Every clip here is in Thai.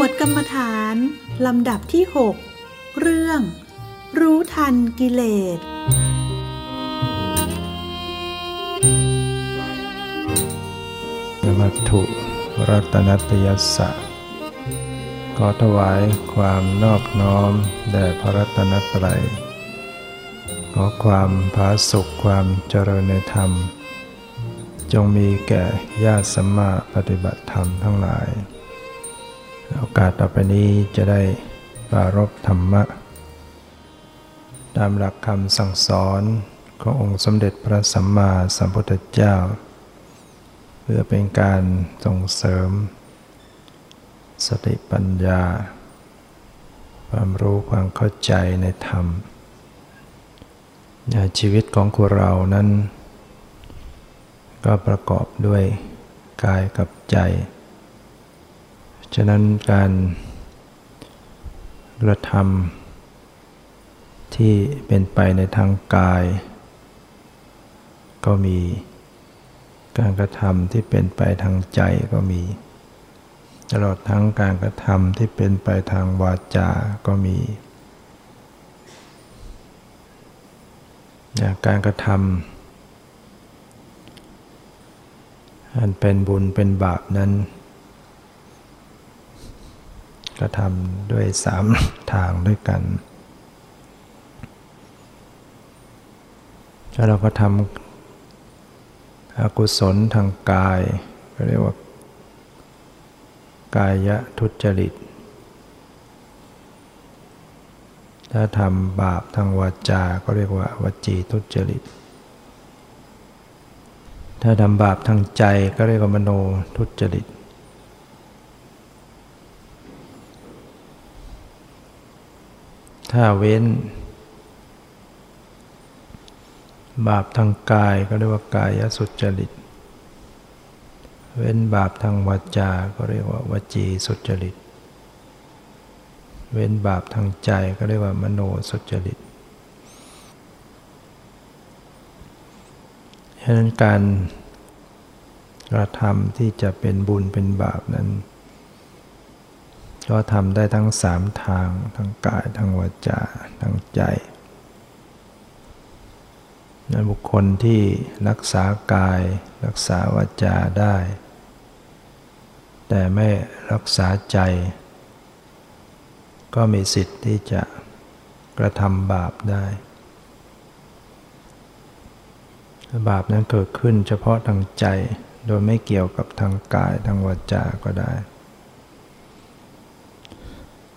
วดกรรมฐานลำดับที่ 6 เรื่อง รู้ทันกิเลสมัถุรัตนตยสะ ขอถวายความนอบน้อม แด่พระรัตนตรัย ขอความผาสุขความเจริญในธรรม จงมีแก่ญาติสัมมาปฏิบัติธรรมทั้งหลาย โอกาสต่อไปนี้จะได้ปารบธรรมะ ตามหลักคำสั่งสอนขององค์สมเด็จพระสัมมาสัมพุทธเจ้า เพื่อเป็นการส่งเสริม สติปัญญา ความรู้ความเข้าใจในธรรมชีวิตของคนเรานั้น ก็ประกอบด้วยกายกับใจ ฉะนั้นการกระทำที่เป็นไปในทางกาย ก็มี การกระทำที่เป็นไปทางใจก็มี ตลอดทั้งการกระทำที่เป็นไปทางวาจาก็มีการกระทำอันเป็นบุญเป็นบาปนั้น กระทำด้วยสามทางด้วยกันถ้าเราก็ทำอกุศลทางกายเรียกว่ากายทุจริต ถ้าทำบาปทางวาจา ก็เรียกว่าวจีทุจริต ถ้าทำบาปทางใจก็เรียกว่ามโนทุจริต ถ้าเว้น บาปทางกายก็เรียกว่ากายสุจริต เว้นบาปทางวาจาก็เรียกว่าวจีสุจริต เว้นบาปทางใจก็เรียกว่ามโนสุจริตฉะนั้นการกระทำที่จะเป็นบุญเป็นบาปนั้น ก็ทำได้ทั้งสามทาง ทั้งกาย ทั้งวาจา ทั้งใจนั้นบุคคลที่รักษากาย รักษาวาจาได้ แต่ไม่รักษาใจ ก็มีสิทธิ์ที่จะกระทำบาปได้ บาปนั้นเกิดขึ้นเฉพาะทางใจ โดยไม่เกี่ยวกับทางกายทางวาจาก็ได้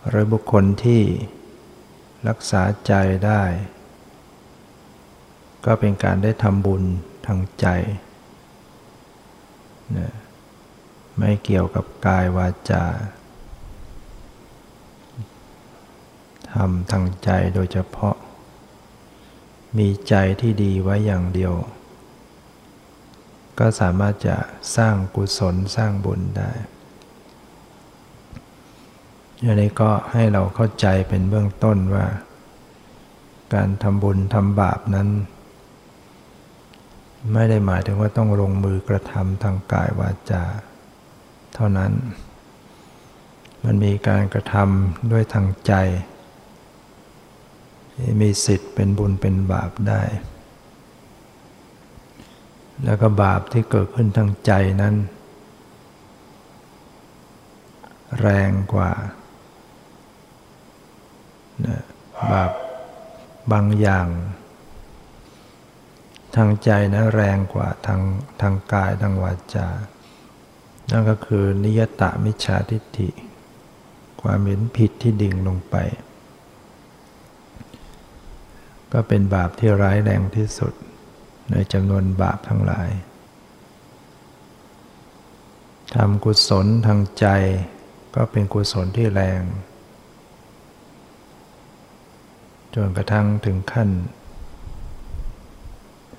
หรือบุคคลที่รักษาใจได้ ก็เป็นการได้ทำบุญทางใจนะไม่เกี่ยวกับกายวาจาทำทางใจโดยเฉพาะ มีใจที่ดีไว้อย่างเดียว ก็สามารถจะสร้างกุศลสร้างบุญได้ อันนี้ก็ให้เราเข้าใจเป็นเบื้องต้นว่า การทำบุญทำบาปนั้น ไม่ได้หมายถึงว่าต้องลงมือกระทำทางกายวาจา เท่านั้น มันมีการกระทำด้วยทางใจ มีสิทธิ์เป็นบุญเป็นบาปได้ แล้วก็บาปที่เกิดขึ้นทางใจนั้น แรงกว่า บาปบางอย่าง ทางใจนะแรงกว่าทางทางกายทางวาจา นั่นก็คือนิยตามิจฉาทิฏฐิ ความเห็นผิดที่ดิ่งลงไป ก็เป็นบาปที่ร้ายแรงที่สุด ในจำนวนบาปทั้งหลายทำกุศลทางใจก็เป็นกุศลที่แรง จนกระทั่งถึงขั้น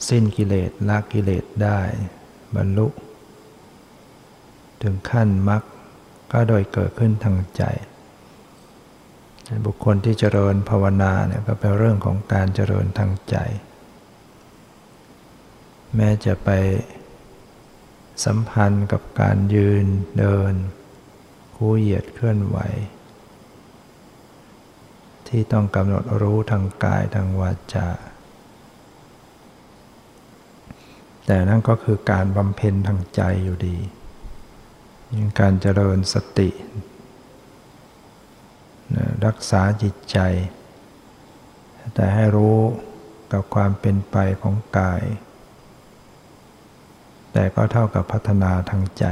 สิ้นกิเลสละกิเลสได้ บรรลุ ถึงขั้นมรรคก็โดยเกิดขึ้นทางใจ บุคคลที่เจริญภาวนาเนี่ยก็เป็นเรื่องของการเจริญทางใจ แม้จะไปสัมพันธ์กับการยืนเดินคุคูเหยียดเคลื่อนไหว ที่ต้องกำหนดรู้ทางกายทางวาจา แต่นั่นก็คือการบำเพ็ญทางใจอยู่ดีการเจริญสติรักษาจิตใจ แต่ให้รู้กับความเป็นไปของกาย แต่ก็เท่ากับพัฒนาทางใจ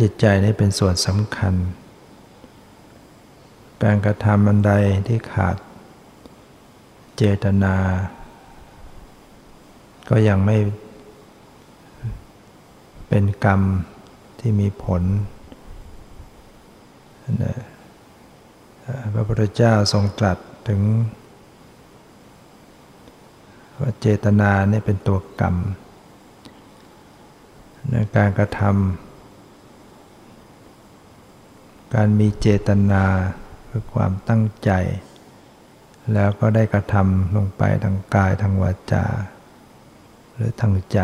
จิตใจนี่เป็นส่วนสำคัญ การกระทำอันใดที่ขาด เจตนา ก็ยังไม่เป็นกรรมที่มีผลพระพุทธเจ้าทรงตรัสถึงว่าเจตนาเนี่ยเป็นตัวกรรมในการกระทำการมีเจตนา คือความตั้งใจ แล้วก็ได้กระทำลงไปทางกายทางวาจา หรือทางใจ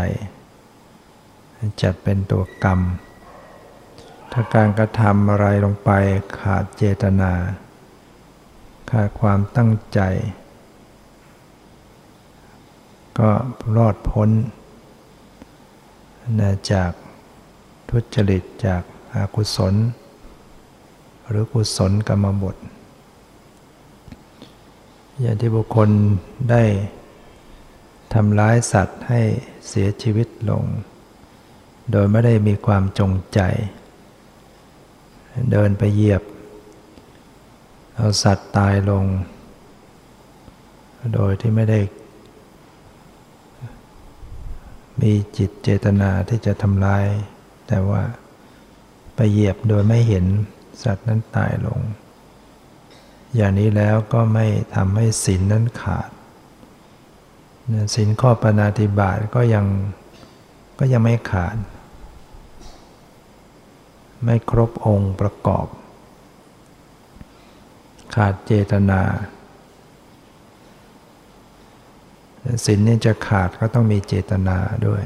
จัดเป็นตัวกรรม ถ้าการกระทำอะไรลงไปขาดเจตนา ขาดความตั้งใจ ก็รอดพ้นนะจากทุจริตจากอากุศล หรือกุศลกรรมบท อย่างที่บุคคลได้ทำร้ายสัตว์ให้เสียชีวิตลง โดยไม่ได้มีความจงใจ เดินไปเหยียบ เอาสัตว์ตายลง โดยที่ไม่ได้ มีจิตเจตนาที่จะทำลาย แต่ว่าไปเหยียบโดยไม่เห็น สัตว์นั้นตายลง อย่างนี้แล้วก็ไม่ทำให้ศีลนนั้นขาดศีลข้อปณาติบาตก็ยังก็ยังไม่ขาด ไม่ครบองค์ประกอบ ขาดเจตนาศีลนี่จะขาดก็ต้องมีเจตนาด้วย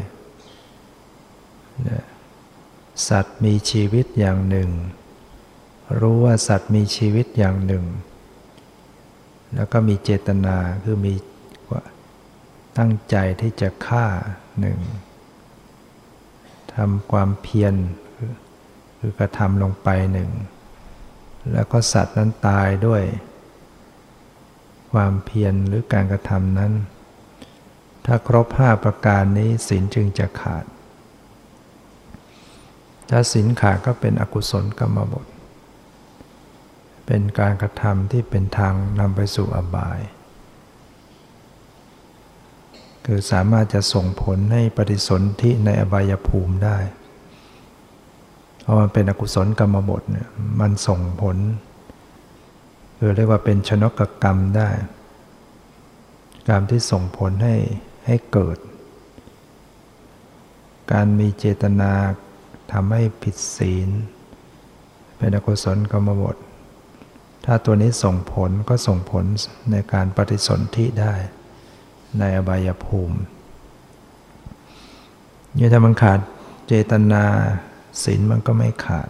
สัตว์มีชีวิตอย่างหนึ่ง รู้ว่าสัตว์มีชีวิตอย่างหนึ่ง แล้วก็มีเจตนาคือมีตั้งใจที่จะฆ่าหนึ่งทำความเพียรคือกระทำลงไปหนึ่ง แล้วก็สัตว์นั้นตายด้วย ความเพียรหรือการกระทำนั้น ถ้าครบห้าประการนี้ศีลจึงจะขาด ถ้าศีลขาดก็เป็นอกุศลกรรมบท เป็นการกระทำที่เป็นทางนำไปสู่อบาย คือสามารถจะส่งผลให้ปฏิสนธิในอบายภูมิได้ เพราะมันเป็นอกุศลกรรมบทเนี่ยมันส่งผล คือเรียกว่าเป็นชนกกรรมได้ กรรมที่ส่งผลให้ให้เกิด การมีเจตนาทำให้ผิดศีล เป็นอกุศลกรรมบท ถ้าตัวนี้ส่งผลก็ส่งผลในการปฏิสนธิได้ในอบายภูมิเนี่ยถ้ามันขาดเจตนาศีลมันก็ไม่ขาด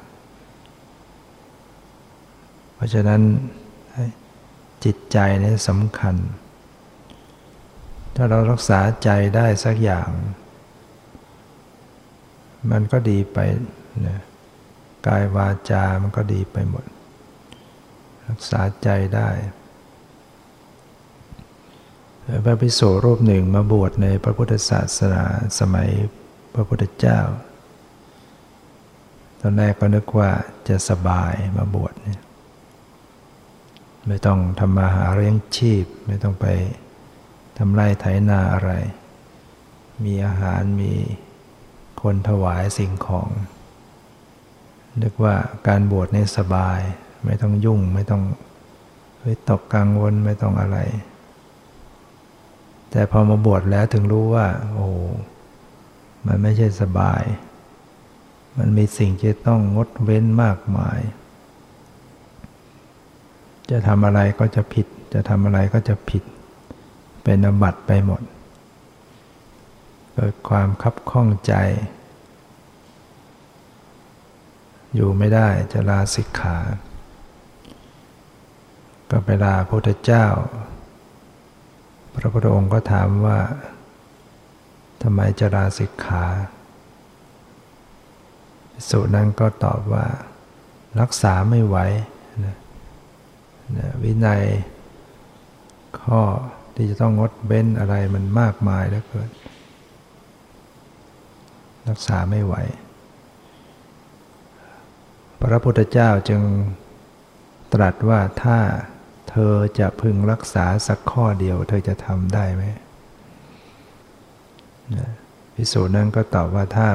เพราะฉะนั้นจิตใจนี่สำคัญ ถ้าเรารักษาใจได้สักอย่าง มันก็ดีไปนะกายวาจา มันก็ดีไปหมด รักษาใจได้พระภิกษุรูปหนึ่งมาบวชในพระพุทธศาสนาสมัยพระพุทธเจ้า ตอนแรกก็นึกว่าจะสบายมาบวชเนี่ยไม่ต้องทำมาหาเลี้ยงชีพ ไม่ต้องไปทำไร่ไถนาอะไร มีอาหารมีคนถวายสิ่งของ นึกว่าการบวชนี่สบาย ไม่ต้องยุ่งไม่ต้องไปตกกังวลไม่ต้องอะไร แต่พอมาบวชแล้วถึงรู้ว่า โอ้มันไม่ใช่สบาย มันมีสิ่งที่ต้องงดเว้นมากมาย จะทำอะไรก็จะผิด จะทำอะไรก็จะผิด เป็นอบัตไปหมด เกิดความคับข้องใจ อยู่ไม่ได้จะลาสิกขา ก็ไปลาพระพุทธเจ้า พระพุทธองค์ก็ถามว่าทำไมจะลาสิกขาสุนั้นก็ตอบว่า รักษาไม่ไหวนะนะวินัยข้อที่จะต้องงดเบ้นอะไรมันมากมายแล้วเกิด รักษาไม่ไหว พระพุทธเจ้าจึงตรัสว่าถ้า เธอจะพึงรักษาสักข้อเดียว เธอจะทำได้ไหมพิสูจน์นั้นก็ตอบว่าถ้า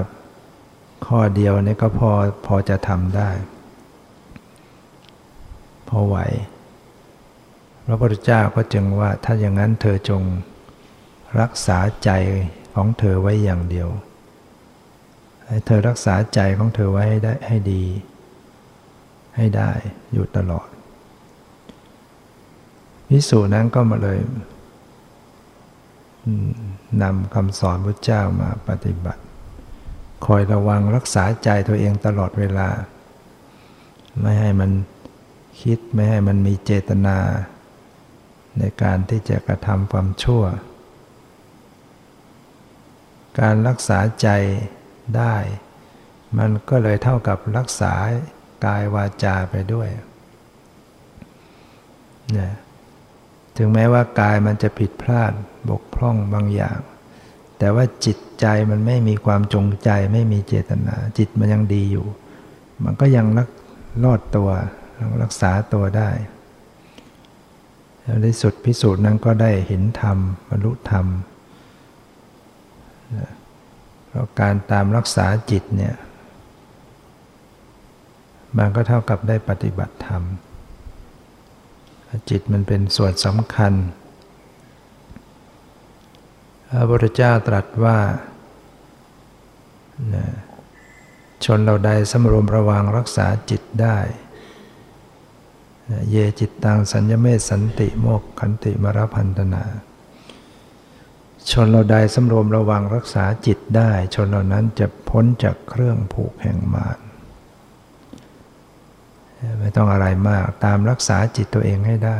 ข้อเดียวนี่ก็พอพอจะทำได้ พอไหว พระพุทธเจ้าก็จึงว่าถ้าอย่างนั้นเธอจงรักษาใจของเธอไว้อย่างเดียว ให้เธอรักษาใจของเธอไว้ให้ได้ให้ดี ให้ได้อยู่ตลอด พิสูจนั้นก็มาเลยนำคำสอนพระเจ้ามาปฏิบัติ คอยระวังรักษาใจตัวเองตลอดเวลา ไม่ให้มันคิดไม่ให้มันมีเจตนา ในการที่จะกระทำความชั่ว การรักษาใจได้ มันก็เลยเท่ากับรักษากายวาจาไปด้วยเนี่ย ถึงแม้ว่ากายมันจะผิดพลาดบกพร่องบางอย่าง แต่ว่าจิตใจมันไม่มีความจงใจไม่มีเจตนา จิตมันยังดีอยู่ มันก็ยังรักรอดตัวรักษาตัวได้แล้วในสุดพิสูจน์นั้นก็ได้เห็นธรรมบรรลุธรรมเพราะการตามรักษาจิตเนี่ยมันก็เท่ากับได้ปฏิบัติธรรม จิตมันเป็นส่วนสำคัญ พระพุทธเจ้าตรัสว่า ชนเราใดสำรวมระวังรักษาจิตได้ เยจิตตังสัญญเมสันติโมกขันติมรพันธนา ชนเราใดสำรวมระวังรักษาจิตได้ ชนเหล่านั้นจะพ้นจากเครื่องผูกแห่งมาร ไม่ต้องอะไรมากตามรักษาจิตตัวเองให้ได้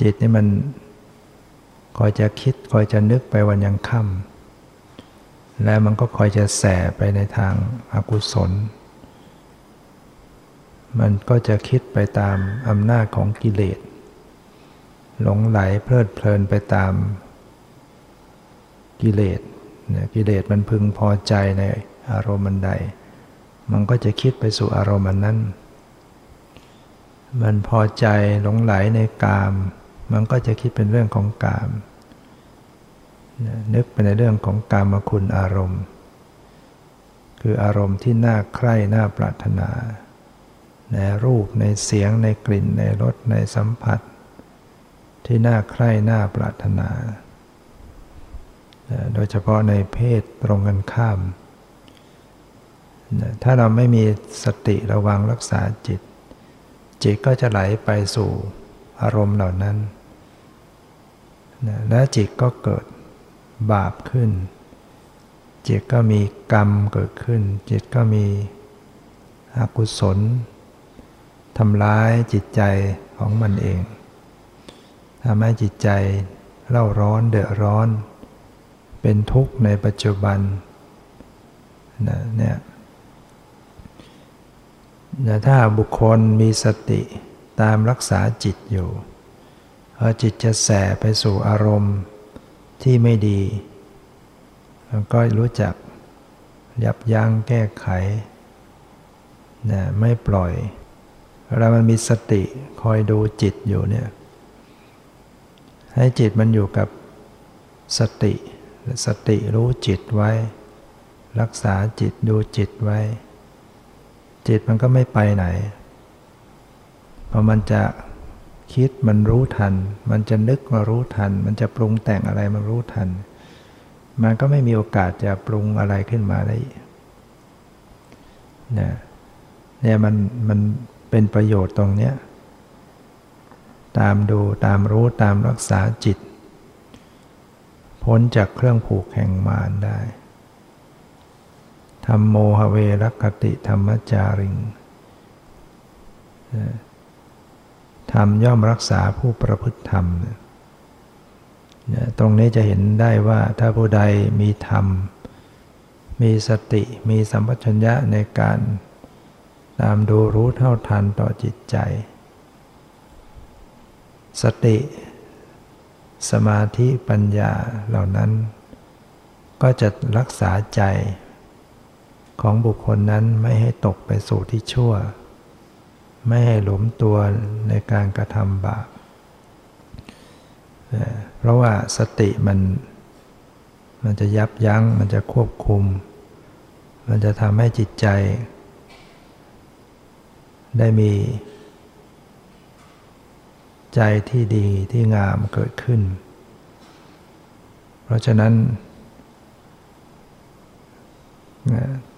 จิตนี่มันคอยจะคิดคอยจะนึกไปวันยังค่ำแล้วมันก็คอยจะแสไปในทางอากุศล มันก็จะคิดไปตามอำนาจของกิเลส หลงไหลเพลิดเพลินไปตามกิเลสกิเลสมันพึงพอใจใน อารมณ์ใด มันก็จะคิดไปสู่อารมณ์นั้น มันพอใจหลงไหลในกาม มันก็จะคิดเป็นเรื่องของกาม นึกไปในเรื่องของกามคุณอารมณ์ คืออารมณ์ที่น่าใคร่น่าปรารถนา ในรูปในเสียงในกลิ่นในรสในสัมผัส ที่น่าใคร่น่าปรารถนาโดยเฉพาะในเพศตรงกันข้าม ถ้าเราไม่มีสติระวังรักษาจิต จิตก็จะไหลไปสู่อารมณ์เหล่านั้นและจิตก็เกิดบาปขึ้น จิตก็มีกรรมเกิดขึ้น จิตก็มีอกุศลทำร้ายจิตใจของมันเองทำให้จิตใจเล่าร้อนเดือดร้อน เป็นทุกข์ในปัจจุบันเนี่ย นะถ้าบุคคลมีสติตามรักษาจิตอยู่พอจิตจะแสไปสู่อารมณ์ที่ไม่ดีมันก็รู้จักยับยั้งแก้ไขนะไม่ปล่อยเวลามันมีสติคอยดูจิตอยู่เนี่ยให้จิตมันอยู่กับสติ สติรู้จิตไว้ รักษาจิตดูจิตไว้ จิตมันก็ไม่ไปไหน พอมันจะคิดมันรู้ทัน มันจะนึกมารู้ทัน มันจะปรุงแต่งอะไรมันรู้ทัน มันก็ไม่มีโอกาสจะปรุงอะไรขึ้นมาได้เนี่ยเนี่ยมันมันเป็นประโยชน์ตรงเนี้ยตามดูตามรู้ตามรักษาจิต พ้นจากเครื่องผูกแห่งมารได้ ธรรมโมหเวรคติธรรมจาริงธรรมย่อมรักษาผู้ประพฤติธรรม ตรงนี้จะเห็นได้ว่าถ้าผู้ใดมีธรรม มีสติ มีสัมปชัญญะในการตามดูรู้เท่าทันต่อจิตใจ สติ สมาธิปัญญาเหล่านั้น ก็จะรักษาใจ ของบุคคลนั้นไม่ให้ตกไปสู่ที่ชั่ว ไม่ให้หลมตัวในการกระทำบาปเพราะว่าสติมันมันจะยับยั้ง มันจะควบคุม มันจะทำให้จิตใจ ได้มี ใจที่ดีที่งามเกิดขึ้น เพราะฉะนั้น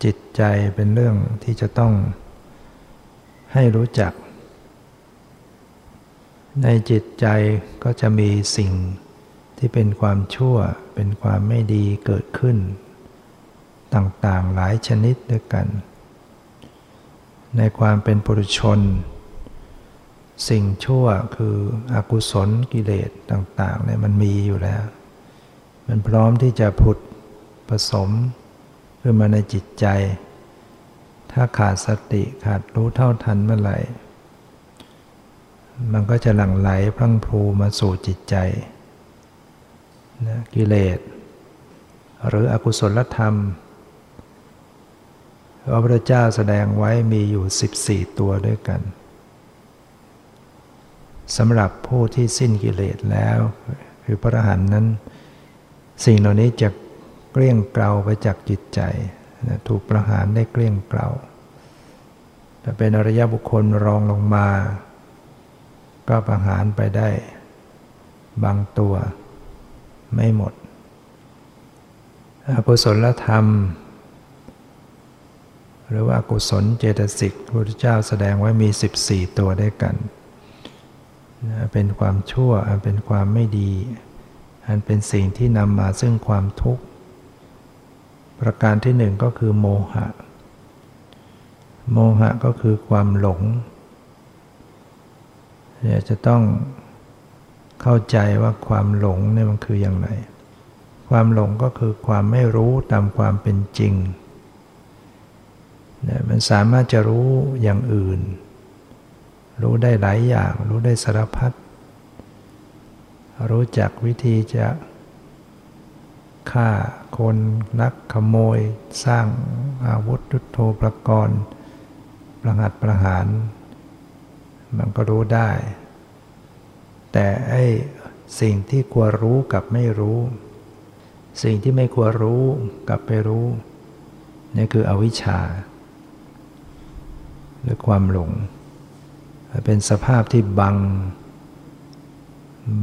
จิตใจเป็นเรื่องที่จะต้องให้รู้จัก ในจิตใจก็จะมีสิ่งที่เป็นความชั่ว เป็นความไม่ดีเกิดขึ้น ต่างๆหลายชนิดด้วยกัน ในความเป็นปุถุชน สิ่งชั่วคืออกุศลกิเลสต่างๆเนี่ยมันมีอยู่แล้ว มันพร้อมที่จะผุดผสม ขึ้นมาในจิตใจ ถ้าขาดสติขาดรู้เท่าทันเมื่อไหร่ มันก็จะหลั่งไหลพลังพลูมาสู่จิตใจนะกิเลส หรืออกุศลธรรมพระพุทธเจ้าแสดงไว้มีอยู่ 14 ตัวด้วยกันสำหรับผู้ที่สิ้นกิเลสแล้ว คือพระอรหันต์นั้น สิ่งเหล่านี้จะ เกลี้ยงเกลาไปจากจิตใจนะถูกประหารได้เกลี้ยงเกลาแต่เป็นอริยบุคคลรองลงมา ก็ประหารไปได้ บางตัวไม่หมดอกุศลธรรม หรือว่ากุศลเจตสิกพระพุทธเจ้าแสดงไว้มี 14 ตัวด้วยกัน เป็นความชั่วอันเป็นความไม่ดี อันเป็นสิ่งที่นำมาซึ่งความทุกข์ ประการที่หนึ่งก็คือโมหะ โมหะก็คือความหลงเนี่ยจะต้องเข้าใจว่าความหลงเนี่ยมันคืออย่างไร ความหลงก็คือความไม่รู้ตามความเป็นจริงเนี่ยมันสามารถจะรู้อย่างอื่น รู้ได้หลายอย่าง รู้ได้สารพัดรู้จักวิธีจะ ฆ่าคนนักขโมย สร้างอาวุธยุโทโธปกรณ์ประหัตประหาร มันก็รู้ได้ แต่ไอ้สิ่งที่ควรรู้กับไม่รู้ สิ่งที่ไม่ควรรู้กับไปรู้นี่คืออวิชชา หรือความหลง เป็นสภาพที่บัง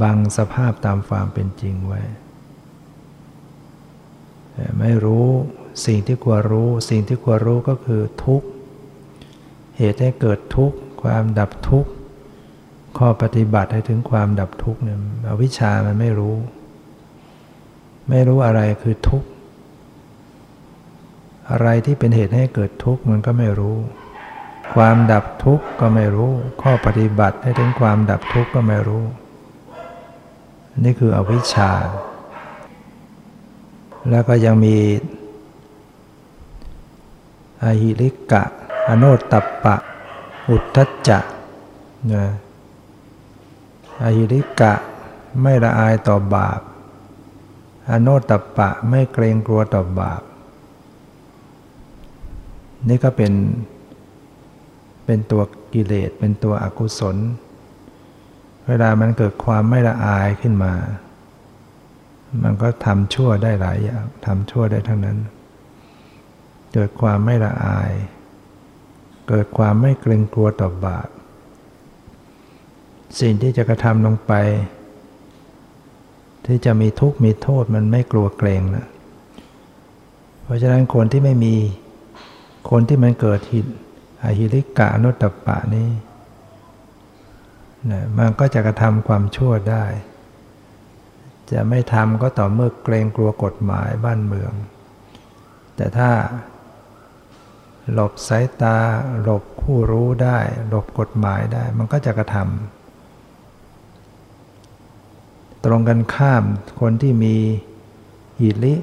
บังสภาพตามความเป็นจริงไว้ ไม่รู้สิ่งที่ควรรู้ สิ่งที่ควรรู้ก็คือทุกข์เหตุให้เกิดทุกข์ความดับทุกข์ข้อปฏิบัติให้ถึงความดับทุกข์เนี่ยอวิชามันไม่รู้ ไม่รู้อะไรคือทุกข์อะไรที่เป็นเหตุให้เกิดทุกข์มันก็ไม่รู้ ความดับทุกข์ก็ไม่รู้ ข้อปฏิบัติให้ถึงความดับทุกข์ก็ไม่รู้ นี่คืออวิชชา แล้วก็ยังมีอหิริกะ อโนตตัปปะ อุทธัจจะนะอหิริกะไม่ละอายต่อบาป อโนตตัปปะไม่เกรงกลัวต่อบาป นี่ก็เป็น เป็นตัวกิเลส เป็นตัวอกุศล เวลามันเกิดความไม่ละอายขึ้นมา มันก็ทำชั่วได้หลายอย่างทำชั่วได้ทั้งนั้น เกิดความไม่ละอาย เกิดความไม่เกรงกลัวต่อบาปสิ่งที่จะกระทำลงไป ที่จะมีทุกข์มีโทษมันไม่กลัวเกรงนะเพราะฉะนั้นคนที่ไม่มีคนที่มันเกิดหิตอหิริกะนุตตปะนี้นะมันก็จะกระทำความชั่วได้ จะไม่ทำก็ต่อเมื่อเกรงกลัวกฎหมายบ้านเมือง แต่ถ้า หลบสายตา หลบผู้รู้ได้ หลบกฎหมายได้ มันก็จะกระทำตรงกันข้ามคนที่มีหิริ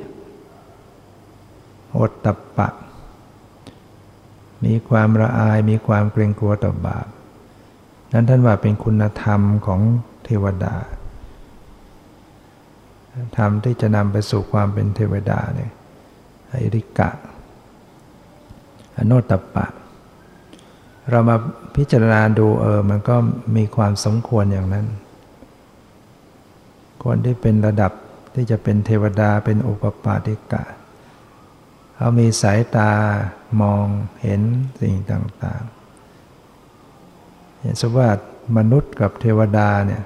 อดตับปะ มีความละอายมีความเกรงกลัวต่อบาปนั้นท่านว่าเป็นคุณธรรมของเทวดา ธรรมที่จะนำไปสู่ความเป็นเทวดาเนี่ยอริกะ อโนตปะ เรามาพิจารณาดูเออ มันก็มีความสมควรอย่างนั้น คนที่เป็นระดับที่จะเป็นเทวดาเป็นอุปปาติกะ เขามีสายตามองเห็นสิ่งต่างๆเห็นสว่า มนุษย์กับเทวดาเนี่ย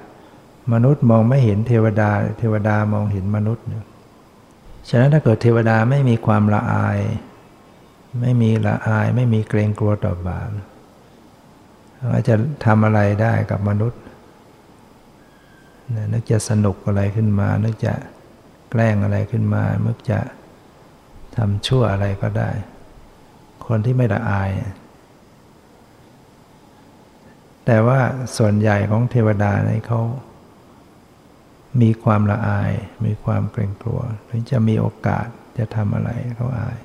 มนุษย์มองไม่เห็นเทวดา เทวดามองเห็นมนุษย์เนี่ยฉะนั้นถ้าเกิดเทวดาไม่มีความละอาย ไม่มีละอาย ไม่มีเกรงกลัวต่อบาปว่าจะทำอะไรได้กับมนุษย์นึกจะสนุกอะไรขึ้นมา นึกจะแกล้งอะไรขึ้นมานึกจะทำชั่วอะไรก็ได้ คนที่ไม่ละอาย แต่ว่าส่วนใหญ่ของเทวดาในเขา มีความละอาย มีความเกรงกลัวถึงจะมีโอกาสจะทำอะไรเขาอาย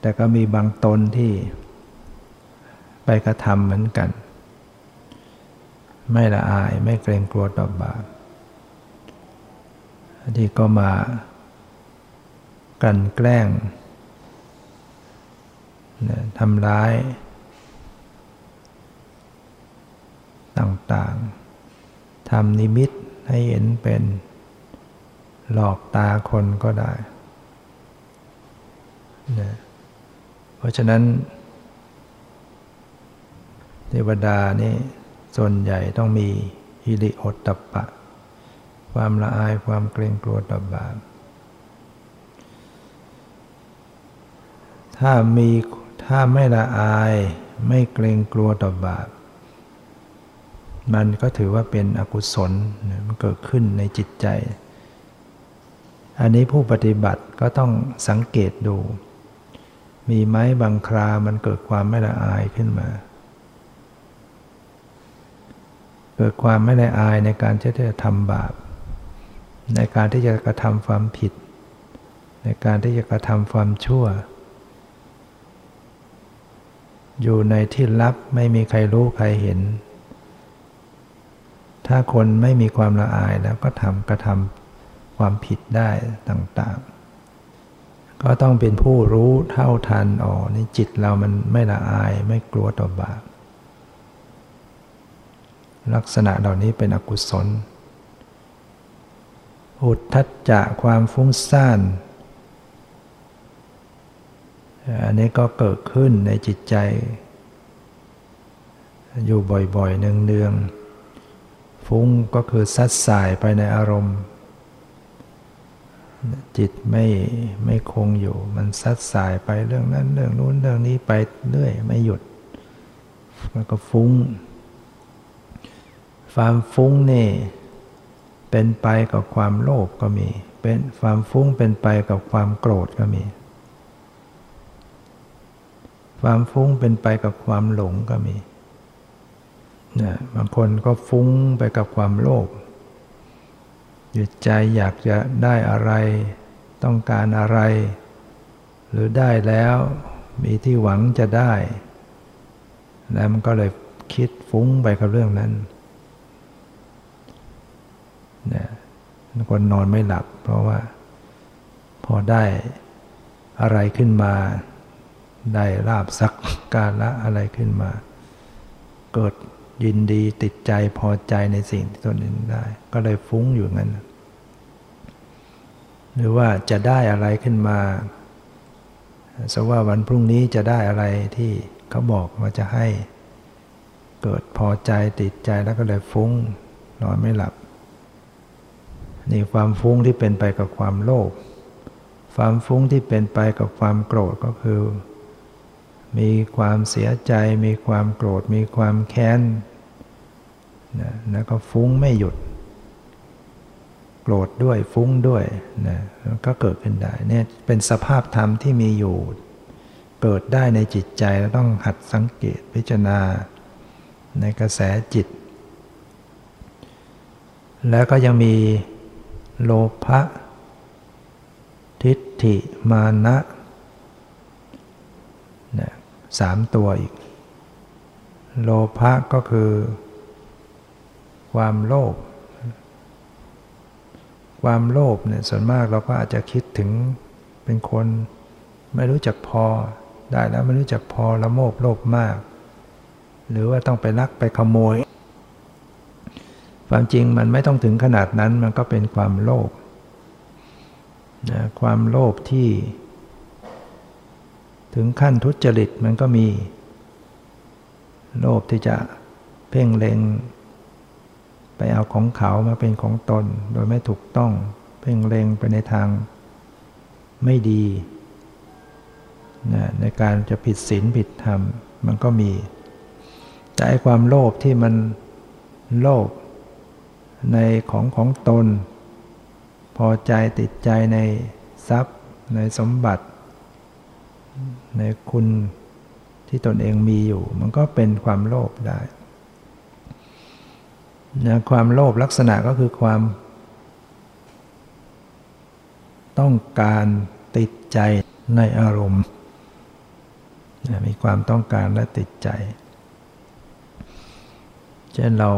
แต่ก็มีบางตนที่ ไปกระทำเหมือนกัน ไม่ละอายไม่เกรงกลัวต่อบาปที่ก็มากันแกล้งทำร้าย ต่างๆทำนิมิต ให้เห็นเป็น หลอกตาคนก็ได้เพราะฉะนั้น เทวดานี่ส่วนใหญ่ต้องมีฮิริโอตตปะ ความละอายความเกรงกลัวต่อบาปถ้ามีถ้าไม่ละอายไม่เกรงกลัวต่อบาป มันก็ถือว่าเป็นอกุศลมันเกิดขึ้นในจิตใจ อันนี้ผู้ปฏิบัติก็ต้องสังเกตดู มีไหมบางครามันเกิดความไม่ละอายขึ้นมา เกิดความไม่ละอายในการที่จะทำบาป ในการที่จะกระทำความผิด ในการที่จะกระทำความชั่ว อยู่ในที่ลับไม่มีใครรู้ใครเห็น ถ้าคนไม่มีความละอายแล้วก็ทำกระทำความผิดได้ต่างๆ ก็ต้องเป็นผู้รู้เท่าทันอ๋อนี่จิตเรามันไม่ละอายไม่กลัวต่อบาปลักษณะเหล่านี้เป็นอกุศล อุทธัจจะความฟุ้งซ่านอันนี้ก็เกิดขึ้นในจิตใจ อยู่บ่อยๆเนืองๆ ฟุ้งก็คือซัดสายไปในอารมณ์ จิตไม่ไม่คงอยู่ มันซัดสายไปเรื่องนั้นเรื่องนู้นเรื่องนี้ไปเรื่อยไม่หยุดแล้วก็ฟุ้ง ความฟุ้งนี่เป็นไปกับความโลภก็มี เป็นความฟุ้งเป็นไปกับความโกรธก็มี ความฟุ้งเป็นไปกับความหลงก็มี นะบางคนก็ฟุ้งไปกับความโลภอยู่ใจอยากจะได้อะไร ต้องการอะไร หรือได้แล้วมีที่หวังจะได้ แล้วมันก็เลยคิดฟุ้งไปกับเรื่องนั้นนะคนนอนไม่หลับ เพราะว่า พอได้อะไรขึ้นมา ได้ลาบสักการละอะไรขึ้นมา เกิด ยินดีติดใจพอใจในสิ่งที่ตนเองได้ ก็เลยฟุ้งอยู่งั้น หรือว่าจะได้อะไรขึ้นมาสว่าวันพรุ่งนี้จะได้อะไรที่เขาบอกว่าจะให้ เกิดพอใจติดใจแล้วก็เลยฟุ้งนอนไม่หลับ นี่ความฟุ้งที่เป็นไปกับความโลภความฟุ้งที่เป็นไปกับความโกรธก็คือ มีความเสียใจ มีความโกรธ มีความแค้น นะแล้วก็ฟุ้งไม่หยุด โกรธด้วยฟุ้งด้วยนะก็เกิดขึ้นได้เนี่ยเป็นสภาพธรรมที่มีอยู่ เกิดได้ในจิตใจเราต้องหัดสังเกตพิจารณา ในกระแสจิต แล้วก็ยังมีโลภะทิฏฐิมานะนะสามตัวอีก โลภะก็คือ ความโลภความโลภเนี่ยส่วนมากเราก็อาจจะคิดถึงเป็นคนไม่รู้จักพอได้แล้วไม่รู้จักพอละโมบโลภมาก หรือว่าต้องไปลักไปขโมย ความจริงมันไม่ต้องถึงขนาดนั้นมันก็เป็นความโลภนะความโลภที่ ถึงขั้นทุจริตมันก็มี โลภที่จะเพ่งเล็ง ไปเอาของเขามาเป็นของตน โดยไม่ถูกต้อง เพ่งเล็งไปในทางไม่ดีนะในการจะผิดศีลผิดธรรม มันก็มี แต่ไอความโลภที่มันโลภในของของตน พอใจติดใจในทรัพย์ ในสมบัติ ในคุณที่ตนเองมีอยู่ มันก็เป็นความโลภได้ นะความโลภลักษณะก็คือความ ต้องการติดใจในอารมณ์มีความต้องการและติดใจ เช่นเรา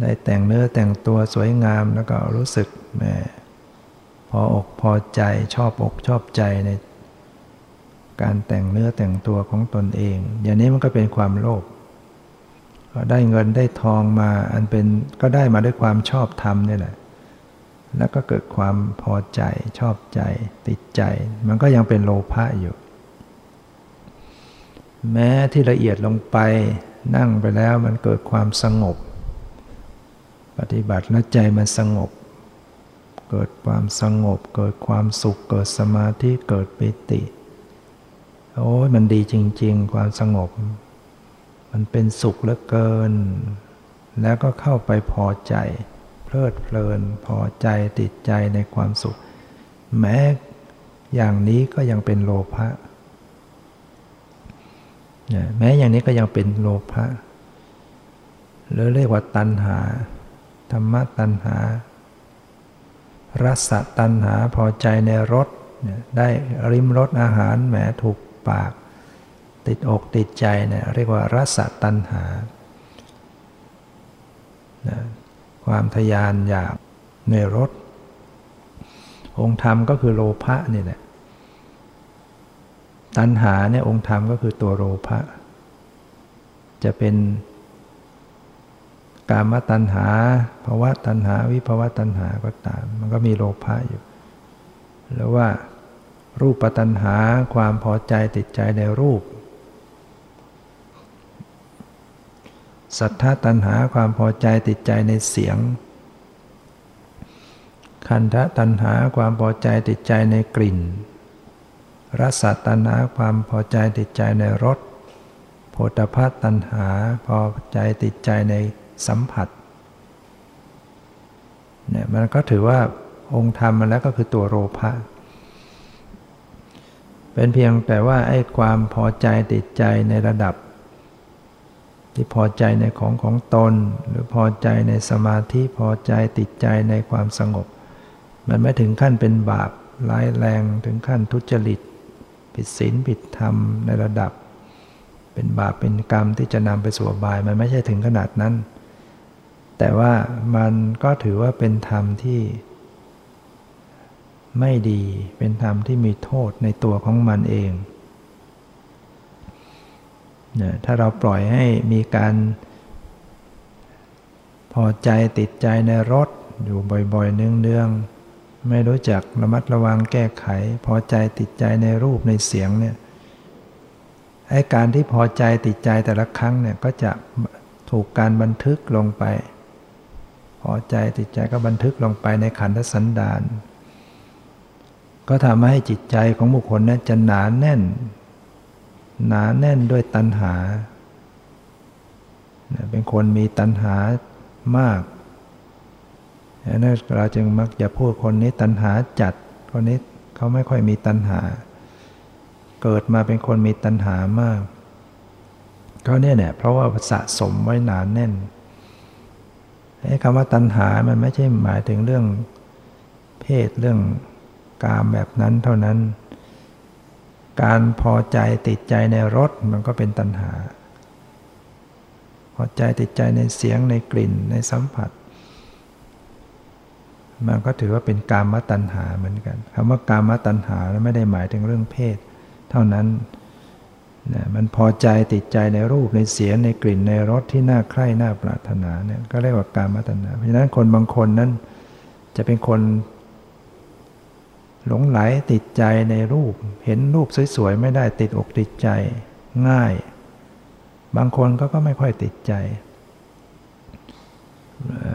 ได้แต่งเนื้อแต่งตัวสวยงามแล้วก็รู้สึกแหมพออกพอใจชอบอกชอบใจในการแต่งเนื้อแต่งตัวของตนเอง อย่างนี้มันก็เป็นความโลภ ก็ได้เงินได้ทองมา อันเป็นก็ได้มาด้วยความชอบธรรมนี่แหละ แล้วก็เกิดความพอใจชอบใจ ติดใจ มันก็ยังเป็นโลภะอยู่ แม้ที่ละเอียดลงไปนั่งไปแล้วมันเกิดความสงบ ปฏิบัติแล้วใจมันสงบ เกิดความสงบ เกิดความสุข เกิดสมาธิเกิดปิติ โอ้ยมันดีจริง ๆ ความสงบ มันเป็นสุขเหลือเกิน แล้วก็เข้าไปพอใจ เพลิดเพลินพอใจติดใจในความสุข แม้อย่างนี้ก็ยังเป็นโลภะแม้อย่างนี้ก็ยังเป็นโลภะหรือเรียกว่าตัณหา ธรรมะตัณหารัศตัณหาพอใจในรสได้ริมรสอาหารแหมถูกปาก ติดอกติดใจเนี่ยเรียกว่ารัศตัณหา ความทยานอยากในรสองค์ธรรมก็คือโลภะนี่แหละตัณหาเนี่ยองค์ธรรมก็คือตัวโลภะจะเป็นกามตัณหาภาวะตัณหา วิภาวะตัณหาก็ตาม มันก็มีโลภะอยู่หรือว่ารูปตัณหาความพอใจติดใจในรูป สัทธาตัณหาความพอใจติดใจในเสียง คันธตัณหาความพอใจติดใจในกลิ่นรสตัณหาความพอใจติดใจในรสโพธพัตตัณหาพอใจติดใจในสัมผัสเนี่ยมันก็ถือว่าองค์ธรรมมันแล้วก็คือตัวโลภะเป็นเพียงแต่ว่าไอ้ความพอใจติดใจในระดับ ที่พอใจในของของตน หรือพอใจในสมาธิพอใจติดใจในความสงบ มันไม่ถึงขั้นเป็นบาปร้ายแรงถึงขั้นทุจริต ผิดศีลผิดธรรมในระดับ เป็นบาปเป็นกรรมที่จะนำไปสู่บาย มันไม่ใช่ถึงขนาดนั้น แต่ว่ามันก็ถือว่าเป็นธรรมที่ไม่ดีเป็นธรรมที่มีโทษในตัวของมันเอง ถ้าเราปล่อยให้มีการพอใจติดใจในรถอยู่บ่อยๆ เนืองๆ ไม่รู้จักระมัดระวังแก้ไข พอใจติดใจในรูปในเสียงเนี่ยไอ้การที่พอใจติดใจแต่ละครั้งเนี่ยก็จะถูกการบันทึกลงไป พอใจติดใจก็บันทึกลงไปในขันธสันดาน ก็ทำให้จิตใจของบุคคลนั้นจะหนาแน่น หนาแน่นด้วยตัณหา เป็นคนมีตัณหามากนั้นเราจึงมักจะพูดคนนี้ตัณหาจัด คนนี้เขาไม่ค่อยมีตัณหา เกิดมาเป็นคนมีตัณหามาก ก็เนี่ยเนี่ยเพราะว่าสะสมไว้หนานแน่นไอ้คำว่าตัณหา มันไม่ใช่หมายถึงเรื่องเพศเรื่องกามแบบนั้นเท่านั้น การพอใจติดใจในรสมันก็เป็นตัณหา พอใจติดใจในเสียงในกลิ่นในสัมผัส มันก็ถือว่าเป็นกามตัณหาเหมือนกันคำว่ากามตัณหาไม่ได้หมายถึงเรื่องเพศ เท่านั้นนะมันพอใจติดใจในรูปในเสียงในกลิ่นในรสที่น่าใคร่น่าปรารถนาเนี่ยก็เรียกว่าการมัตนา เพราะฉะนั้นคนบางคนนั้นจะเป็นคน หลงไหลติดใจในรูป เห็นรูปสวยๆไม่ได้ติดอกติดใจง่าย บางคนก็ก็ไม่ค่อยติดใจ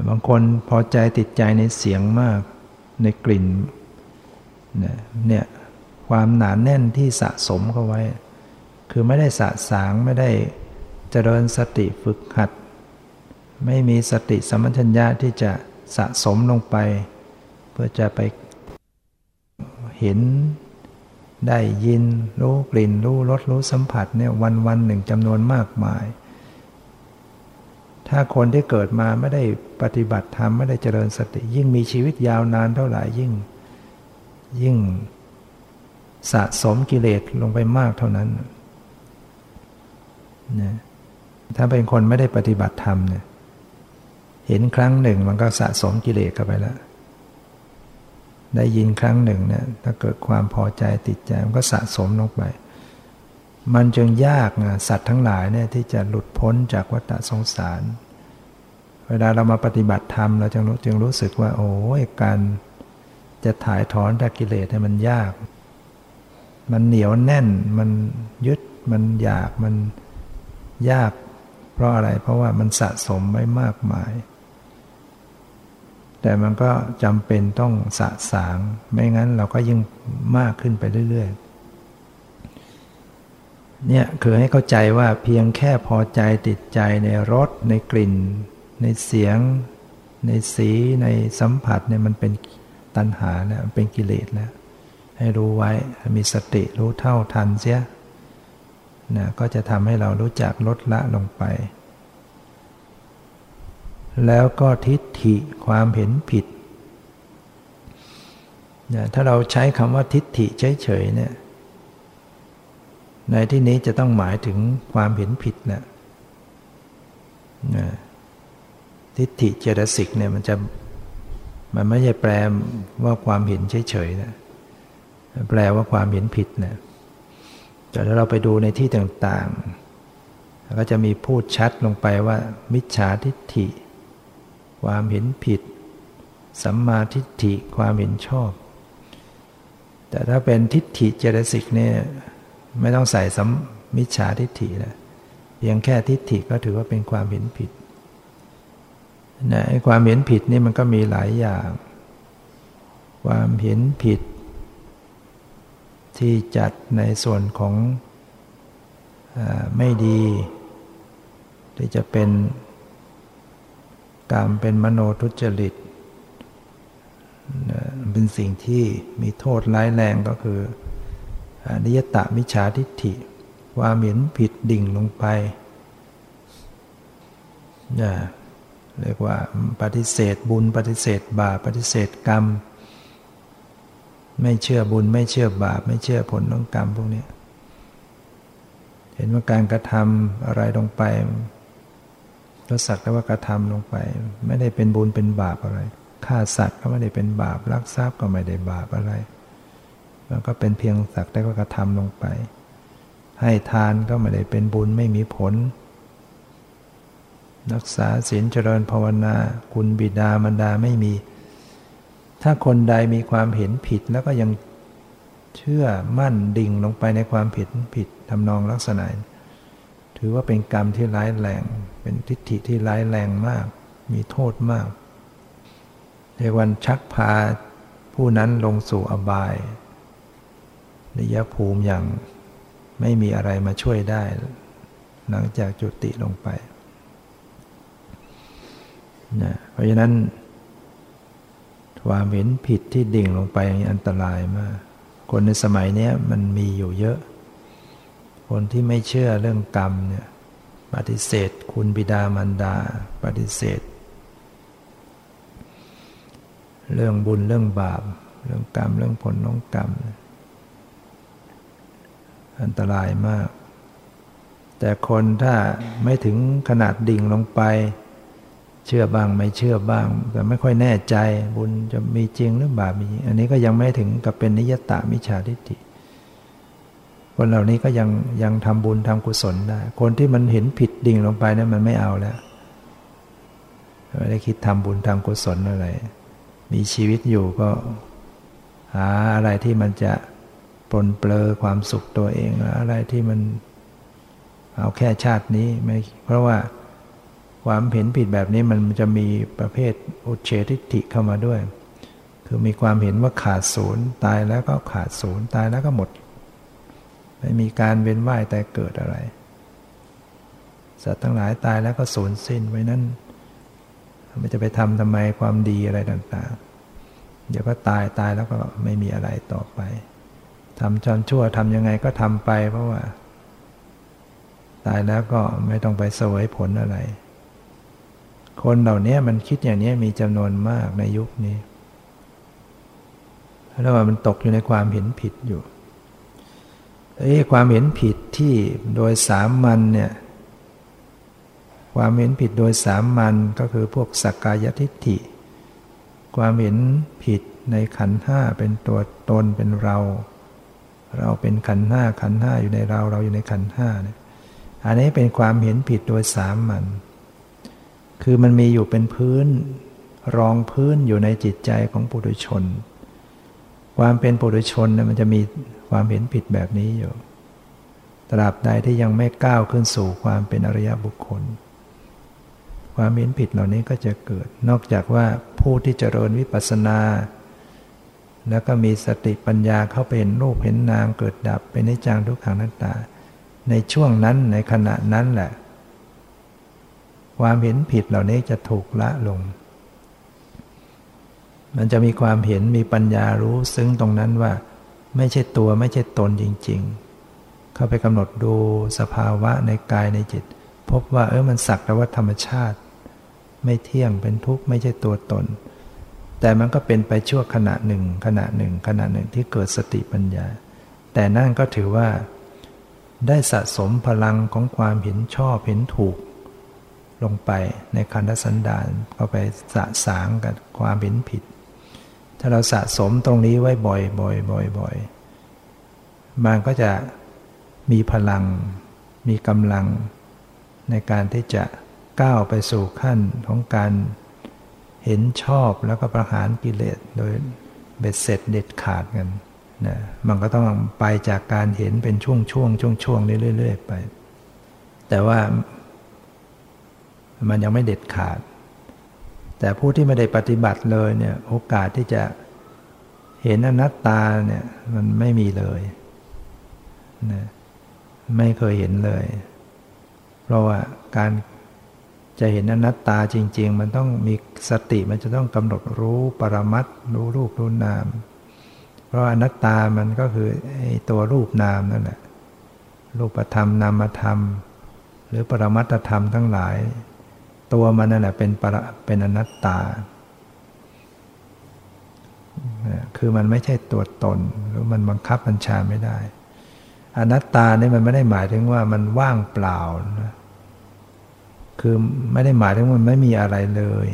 บางคนพอใจติดใจในเสียงมาก ในกลิ่นเนี่ยความหนานแน่นที่สะสมเข้าไว้ คือไม่ได้สะสางไม่ได้เจริญสติฝึกหัด ไม่มีสติสมัชัญญาที่จะสะสมลงไป เพื่อจะไป เห็น ได้ยิน รู้กลิ่น รู้รสรู้สัมผัสเนี่ยวันวันหนึ่งจำนวนมากมาย ถ้าคนที่เกิดมาไม่ได้ปฏิบัติธรรมไม่ได้เจริญสติ ยิ่งมีชีวิตยาวนานเท่าไหร่ยิ่ง ยิ่งสะสมกิเลสลงไปมากเท่านั้นนะถ้าเป็นคนไม่ได้ปฏิบัติธรรมเนี่ย เห็นครั้งหนึ่งมันก็สะสมกิเลสเข้าไปแล้ว ได้ยินครั้งหนึ่งเนี่ยถ้าเกิดความพอใจติดใจมันก็สะสมลงไป มันจึงยากนะสัตว์ทั้งหลายเนี่ยที่จะหลุดพ้นจากวัฏสงสาร เวลาเรามาปฏิบัติธรรมเราจึงรู้จึงรู้สึกว่า โอ้ยการจะถ่ายถอนจากกิเลสเนี่ยมันยาก มันเหนียวแน่นมันยึดมันอยากมันยาก เพราะอะไรเพราะว่ามันสะสมไว้มากมาย แต่มันก็จำเป็นต้องสะสาง ไม่งั้นเราก็ยิ่งมากขึ้นไปเรื่อยๆ เนี่ยคือให้เข้าใจว่าเพียงแค่พอใจติดใจในรสในกลิ่น ในเสียง ในสีในสัมผัสเนี่ยมันเป็นตัณหาเนี่ยมันเป็นกิเลสแล้วให้รู้ไว้มีสติรู้เท่าทันเสียนะก็จะทำให้เรารู้จักลดละลงไป แล้วก็ทิฏฐิความเห็นผิดนะถ้าเราใช้คำว่าทิฏฐิเฉยๆเนี่ยในที่นี้จะต้องหมายถึงความเห็นผิดนะนะทิฏฐิเจตสิกเนี่ยมันจะมันไม่ใช่แปลว่าความเห็นเฉยๆนะแปลว่าความเห็นผิดนะแต่ถ้าเราไปดูในที่ต่างๆ ก็จะมีพูดชัดลงไปว่า มิจฉาทิฏฐิ ความเห็นผิด สัมมาทิฏฐิความเห็นชอบ แต่ถ้าเป็นทิฏฐิเจตสิกเนี่ยไม่ต้องใส่สัมมิจฉาทิฏฐิแล้วเพียงแค่ทิฏฐิก็ถือว่าเป็นความเห็นผิดนะความเห็นผิดนี่มันก็มีหลายอย่าง ความเห็นผิด ที่จัดในส่วนของอไม่ดี ที่จะเป็น กรรมเป็นมโนทุจริตเป็นสิ่งที่มีโทษร้ายแรงก็คือนิยตมิจฉาทิฏฐิความเห็นผิดดิ่งลงไปเรียกว่าปฏิเสธบุญปฏิเสธบาปปฏิเสธกรรม ไม่เชื่อบุญไม่เชื่อบาป ไม่เชื่อผลของกรรมพวกนี้ เห็นว่าการกระทำอะไรลงไป ก็สักแต่ว่ากระทำลงไป ไม่ได้เป็นบุญเป็นบาปอะไรฆ่าสัตว์ก็ไม่ได้เป็นบาปลักทรัพย์ก็ไม่ได้บาปอะไรมันก็เป็นเพียงสักแต่ว่ากระทำลงไป ให้ทานก็ไม่ได้เป็นบุญไม่มีผล รักษาศีลเจริญภาวนา คุณบิดามารดาไม่มี ถ้าคนใดมีความเห็นผิดแล้วก็ยังเชื่อมั่นดิ่งลงไปในความผิดผิดทำนองลักษณะนี้ ถือว่าเป็นกรรมที่ร้ายแรง เป็นทิฏฐิที่ร้ายแรงมาก มีโทษมากในวันชักพาผู้นั้นลงสู่อบายนิยภูมิอย่างไม่มีอะไรมาช่วยได้ หลังจากจุติลงไปนะเพราะฉะนั้นความเห็นผิดที่ดิ่งลงไปอันตรายมาก คนในสมัยนี้มันมีอยู่เยอะ คนที่ไม่เชื่อเรื่องกรรมเนี่ยปฏิเสธคุณบิดามารดา ปฏิเสธ เรื่องบุญเรื่องบาป เรื่องกรรม เรื่องผลของกรรม อันตรายมาก แต่คนถ้าไม่ถึงขนาดดิ่งลงไป เชื่อบ้างไม่เชื่อบ้าง แต่ไม่ค่อยแน่ใจบุญจะมีจริงหรือบาปมี อันนี้ก็ยังไม่ถึงกับเป็นนิยตามิจฉาทิฏฐิ คนเหล่านี้ก็ยังยังทำบุญทำกุศลได้ คนที่มันเห็นผิดดิ่งลงไปนั้นมันไม่เอาแล้วไม่ได้คิดทำบุญทำกุศลอะไร มีชีวิตอยู่ก็หาอะไรที่มันจะปลนเปลือความสุขตัวเองอะไรที่มันเอาแค่ชาตินี้ไม่เพราะว่าความเห็นผิดแบบนี้มันจะมีประเภทอุเฉทิฏฐิเข้ามาด้วย คือมีความเห็นว่าขาดศูนย์ ตายแล้วก็ขาดศูนย์ ตายแล้วก็หมด ไม่มีการเวียนว่ายแต่เกิดอะไร สัตว์ทั้งหลายตายแล้วก็สูญสิ้นไว้นั้นมันจะไปทำทำไมความดีอะไรต่าง ๆ เดี๋ยวก็ตายตายแล้วก็ไม่มีอะไรต่อไปทำจอนชั่วทำยังไงก็ทำไป เพราะว่า ตายแล้วก็ไม่ต้องไปสวยผลอะไร คนเหล่านี้มันคิดอย่างนี้มีจำนวนมากในยุคนี้แล้วว่ามันตกอยู่ในความเห็นผิดอยู่ ไอ้ความเห็นผิดที่โดยสามัญเนี่ยความเห็นผิดโดยสามัญก็คือพวกสักกายทิฏฐิ ความเห็นผิดในขันห้าเป็นตัวตนเป็นเรา เราเป็นขันห้าขันห้าอยู่ในเราเราอยู่ในขันห้าเนี่ยอันนี้เป็นความเห็นผิดโดยสามัญคือมันมีอยู่เป็นพื้นรองพื้นอยู่ในจิตใจของปุถุชน ความเป็นปุถุชนเนี่ยมันจะมี ความเห็นผิดแบบนี้อยู่ ตราบใดที่ยังไม่ก้าวขึ้นสู่ความเป็นอริยบุคคล ความเห็นผิดเหล่านี้ก็จะเกิด นอกจากว่าผู้ที่เจริญวิปัสสนา แล้วก็มีสติปัญญาเข้าไปเห็นรูปเห็นนามเกิดดับเป็นนิจังทุกขังนัตตา ในช่วงนั้นในขณะนั้นแหละ ความเห็นผิดเหล่านี้จะถูกละลงมันจะมีความเห็นมีปัญญารู้ซึ้งตรงนั้นว่า ไม่ใช่ตัวไม่ใช่ตนจริง ๆ เข้าไปกำหนดดูสภาวะในกายในจิต พบว่าเออมันสักแต่ว่าธรรมชาติ ไม่เที่ยงเป็นทุกข์ไม่ใช่ตัวตน แต่มันก็เป็นไปชั่วขณะหนึ่ง ขณะหนึ่ง ขณะหนึ่งที่เกิดสติปัญญา แต่นั่นก็ถือว่า ได้สะสมพลังของความเห็นชอบเห็นถูก ลงไปในคันธสันดานเข้าไปสะสางกับความเห็นผิด ถ้าเราสะสมตรงนี้ไว้บ่อยบ่อยบ่อยบ่อยมันก็จะมีพลัง มีกำลัง ในการที่จะก้าวไปสู่ขั้นของการเห็นชอบแล้วก็ประหารกิเลสโดยเบ็ดเสร็จเด็ดขาดกันนะมันก็ต้องไปจากการเห็นเป็นช่วงช่วงช่วงช่วงเรื่อยๆไป แต่ว่ามันยังไม่เด็ดขาด แต่ผู้ที่ไม่ได้ปฏิบัติเลยเนี่ยโอกาสที่จะเห็นอนัตตาเนี่ยมันไม่มีเลยนะไม่เคยเห็นเลย เพราะว่าการจะเห็นอนัตตาจริง ๆ มันต้องมีสติมันจะต้องกำหนดรู้ปรมัตรู้รูปรู้นาม เพราะอนัตตามันก็คือไอ้ตัวรูปนามนั่นแหละรูปธรรมนามธรรม หรือปรมัตธรรมทั้งหลาย ตัวมันนั่นแหละเป็นปรเป็นอนัตตา คือมันไม่ใช่ตัวตนหรือมันบังคับบัญชาไม่ได้ อนัตตานี่มันไม่ได้หมายถึงว่ามันว่างเปล่านะคือไม่ได้หมายถึงมันไม่มีอะไรเลย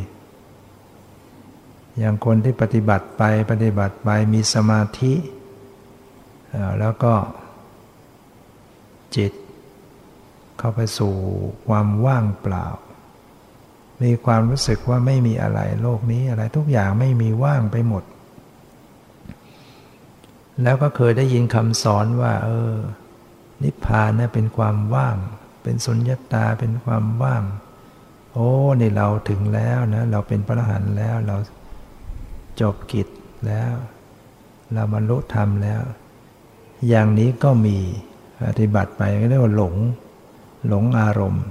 อย่างคนที่ปฏิบัติไปปฏิบัติไปมีสมาธิแล้วก็จิต เข้าไปสู่ความว่างเปล่า มีความรู้สึกว่าไม่มีอะไรโลกนี้อะไรทุกอย่างไม่มีว่างไปหมด แล้วก็เคยได้ยินคำสอนว่า เออ นิพพานนะเป็นความว่าง เป็นสุญญตาเป็นความว่าง โอ้นี่เราถึงแล้วนะ เราเป็นพระอรหันต์แล้วเราจบกิจแล้ว เราบรรลุธรรมแล้ว อย่างนี้ก็มีปฏิบัติไปเรียกว่าหลง หลงอารมณ์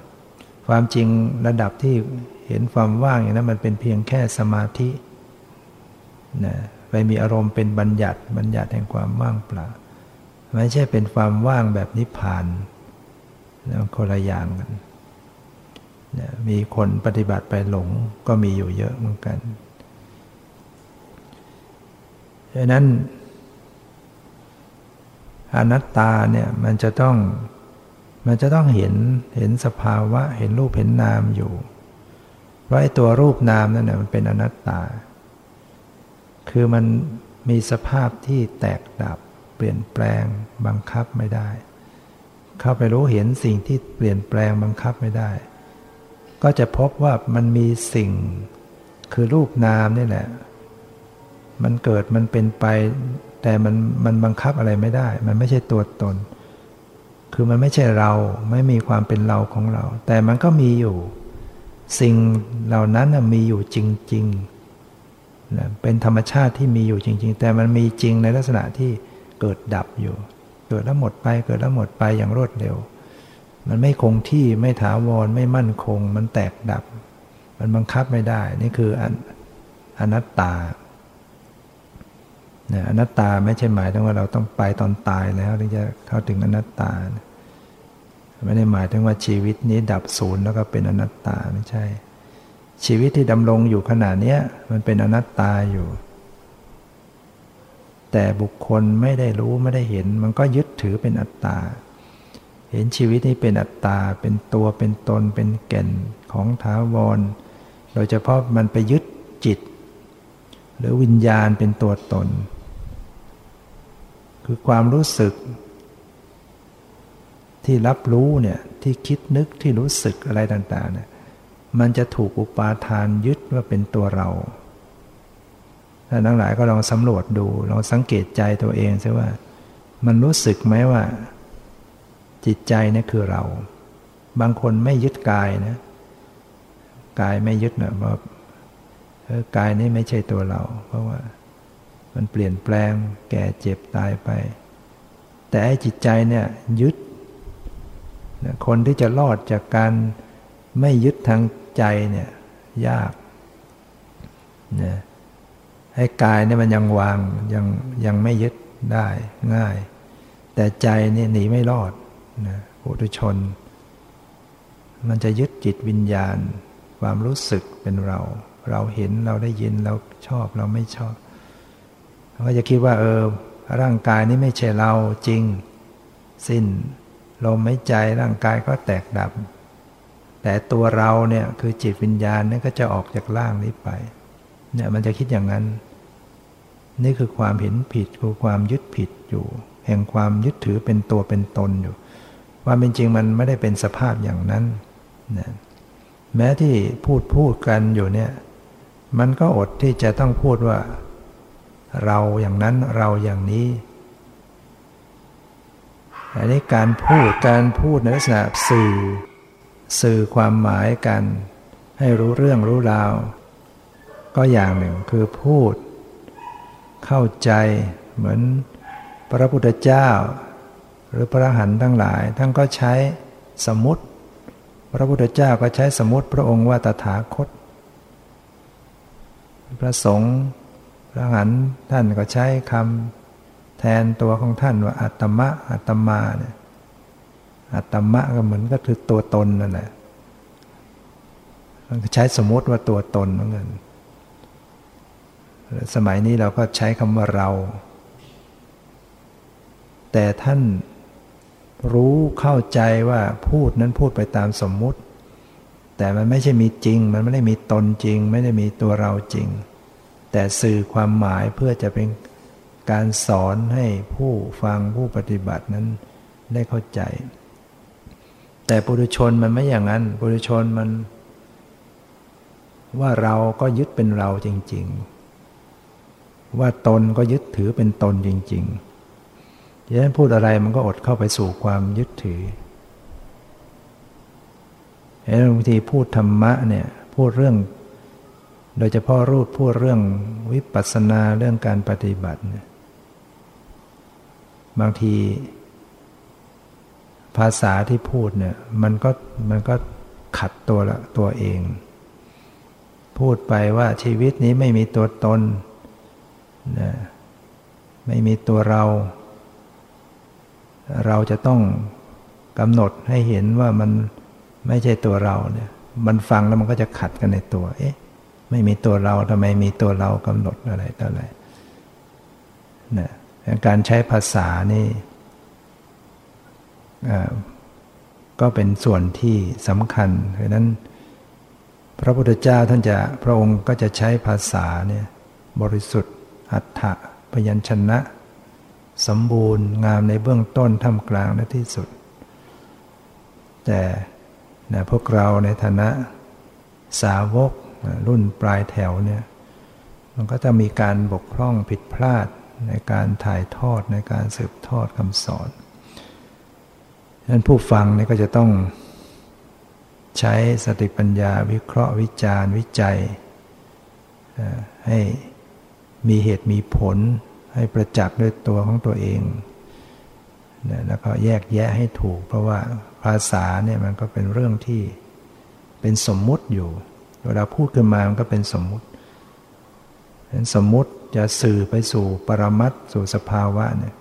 ความจริงระดับที่ เห็นความว่างอย่างนั้นมันเป็นเพียงแค่สมาธินะไปมีอารมณ์เป็นบัญญัติบัญญัติแห่งความว่างเปล่าไม่ใช่เป็นความว่างแบบนิพพานแล้วคนละอย่างกันมีคนปฏิบัติไปหลงก็มีอยู่เยอะเหมือนกันดังนั้นอนัตตาเนี่ยมันจะต้องมันจะต้องเห็นเห็นสภาวะ เห็นรูปเห็นนามอยู่ ว่าไอ้ตัวรูปนามนั่นแหละมันเป็นอนัตตา คือมันมีสภาพที่แตกดับ เปลี่ยนแปลงบังคับไม่ได้ เข้าไปรู้เห็นสิ่งที่เปลี่ยนแปลงบังคับไม่ได้ ก็จะพบว่ามันมีสิ่ง คือรูปนามนี่แหละ มันเกิดมันเป็นไป แต่มันมันบังคับอะไรไม่ได้ มันไม่ใช่ตัวตน คือมันไม่ใช่เราไม่มีความเป็นเราของเรา แต่มันก็มีอยู่ สิ่งเหล่านั้นมีอยู่จริงๆนะเป็นธรรมชาติที่มีอยู่จริง ๆ แต่มันมีจริงในลักษณะที่เกิดดับอยู่ เกิดแล้วหมดไปเกิดแล้วหมดไปอย่างรวดเร็ว มันไม่คงที่ไม่ถาวรไม่มั่นคง มันแตกดับ มันบังคับไม่ได้ นี่คืออนัตตาอนัตตาไม่ใช่หมายถึงว่าเราต้องไปตอนตายแล้วถึงจะเข้าถึงอนัตตานะ ไม่ได้หมายถึงว่าชีวิตนี้ดับศูนย์แล้วก็เป็นอนัตตาไม่ใช่ ชีวิตที่ดำรงอยู่ขณะนี้มันเป็นอนัตตาอยู่ แต่บุคคลไม่ได้รู้ไม่ได้เห็น มันก็ยึดถือเป็นอัตตา เห็นชีวิตนี้เป็นอัตตา เป็นตัวเป็นตนเป็นแก่นของถาวร โดยเฉพาะมันไปยึดจิต หรือวิญญาณเป็นตัวตน คือความรู้สึก ที่รับรู้เนี่ยที่คิดนึกที่รู้สึกอะไรต่างๆเนี่ยมันจะถูกอุปาทานยึดว่าเป็นตัวเราท่านทั้งหลายก็ลองสำรวจดูลองสังเกตใจตัวเองซิว่า มันรู้สึกไหมว่า จิตใจนี่คือเรา บางคนไม่ยึดกายนะกายไม่ยึดนะว่ากายนี้ไม่ใช่ตัวเรา เพราะว่า มันเปลี่ยนแปลง แก่เจ็บตายไป แต่ไอ้จิตใจเนี่ยยึด คนที่จะรอดจากการไม่ยึดทางใจเนี่ยยากนะให้กายเนี่ยมันยังวางยังยังไม่ยึดได้ง่าย แต่ใจนี่หนีไม่รอดนะปุถุชน มันจะยึดจิตวิญญาณ ความรู้สึกเป็นเรา เราเห็นเราได้ยินเราชอบเราไม่ชอบเขาจะคิดว่าเออร่างกายนี้ไม่ใช่เราจริง สิ้น ลมหายใจร่างกายก็แตกดับ แต่ตัวเราเนี่ยคือจิตวิญญาณนี่ก็จะออกจากร่างนี้ไป เนี่ยมันจะคิดอย่างนั้น นี่คือความเห็นผิดคือความยึดผิดอยู่ แห่งความยึดถือเป็นตัวเป็นตนอยู่ ว่าเป็นจริงมันไม่ได้เป็นสภาพอย่างนั้นนะแม้ที่พูดพูดกันอยู่เนี่ย มันก็อดที่จะต้องพูดว่า เราอย่างนั้นเราอย่างนี้ อันนี้การพูดการพูดในลักษณะสื่อ สื่อความหมายกัน ให้รู้เรื่องรู้ราว ก็อย่างหนึ่งคือพูด เข้าใจเหมือนพระพุทธเจ้า หรือพระหันทั้งหลาย ท่านก็ใช้สมุติ พระพุทธเจ้าก็ใช้สมุติพระองค์ว่าตถาคต พระสงฆ์พระหันท่านก็ใช้คำ แทนตัวของท่านว่าอัตมะอัตมาเนี่ยอัตมะก็เหมือนก็คือตัวตนนั่นแหละมันใช้สมมติว่าตัวตนเหมือนกันสมัยนี้เราก็ใช้คำว่าเรา แต่ท่านรู้เข้าใจว่าพูดนั้นพูดไปตามสมมุติ แต่มันไม่ใช่มีจริง มันไม่ได้มีตนจริง ไม่ได้มีตัวเราจริง แต่สื่อความหมายเพื่อจะเป็น การสอนให้ผู้ฟังผู้ปฏิบัตินั้นได้เข้าใจ แต่ปุถุชนมันไม่อย่างนั้นปุถุชนมัน ว่าเราก็ยึดเป็นเราจริง ๆ ว่าตนก็ยึดถือเป็นตนจริงๆดังนั้นพูดอะไรมันก็อดเข้าไปสู่ความยึดถือเห็นบางทีพูดธรรมะเนี่ยพูดเรื่อง โดยเฉพาะรูปพูดเรื่องวิปัสสนาเรื่องการปฏิบัติเนี่ย บางทีภาษาที่พูดเนี่ยมันก็มันก็ขัดตัวละตัวเอง พูดไปว่าชีวิตนี้ไม่มีตัวตนนะไม่มีตัวเรา เราจะต้องกำหนดให้เห็นว่ามันไม่ใช่ตัวเราเนี่ยมันฟังแล้วมันก็จะขัดกันในตัว เอ๊ะ ไม่มีตัวเราทำไมมีตัวเรากำหนดอะไรต่ออะไรนะ การใช้ภาษานี่ก็เป็นส่วนที่สำคัญเพราะนั้นพระพุทธเจ้าท่านจะพระองค์ก็จะใช้ภาษาเนี่ยบริสุทธิ์อัฏฐะพยัญชนะ สมบูรณ์งามในเบื้องต้นท่ามกลางและที่สุด แต่นะพวกเราในฐานะสาวกรุ่นปลายแถวเนี่ยมันก็จะมีการบกพร่องผิดพลาด ในการถ่ายทอดในการสืบทอดคำสอนฉะนั้นผู้ฟังนี่ก็จะต้องใช้สติปัญญาวิเคราะห์วิจารณ์วิจัย ให้มีเหตุมีผล ให้ประจักษ์ด้วยตัวของตัวเองแล้วก็แยกแยะให้ถูก เพราะว่าภาษาเนี่ยมันก็เป็นเรื่องที่เป็นสมมุติอยู่ เวลาพูดขึ้นมามันก็เป็นสมมุติเป็นสมมุติ จะสื่อไปสู่ปรมัตสู่สภาวะเนี่ย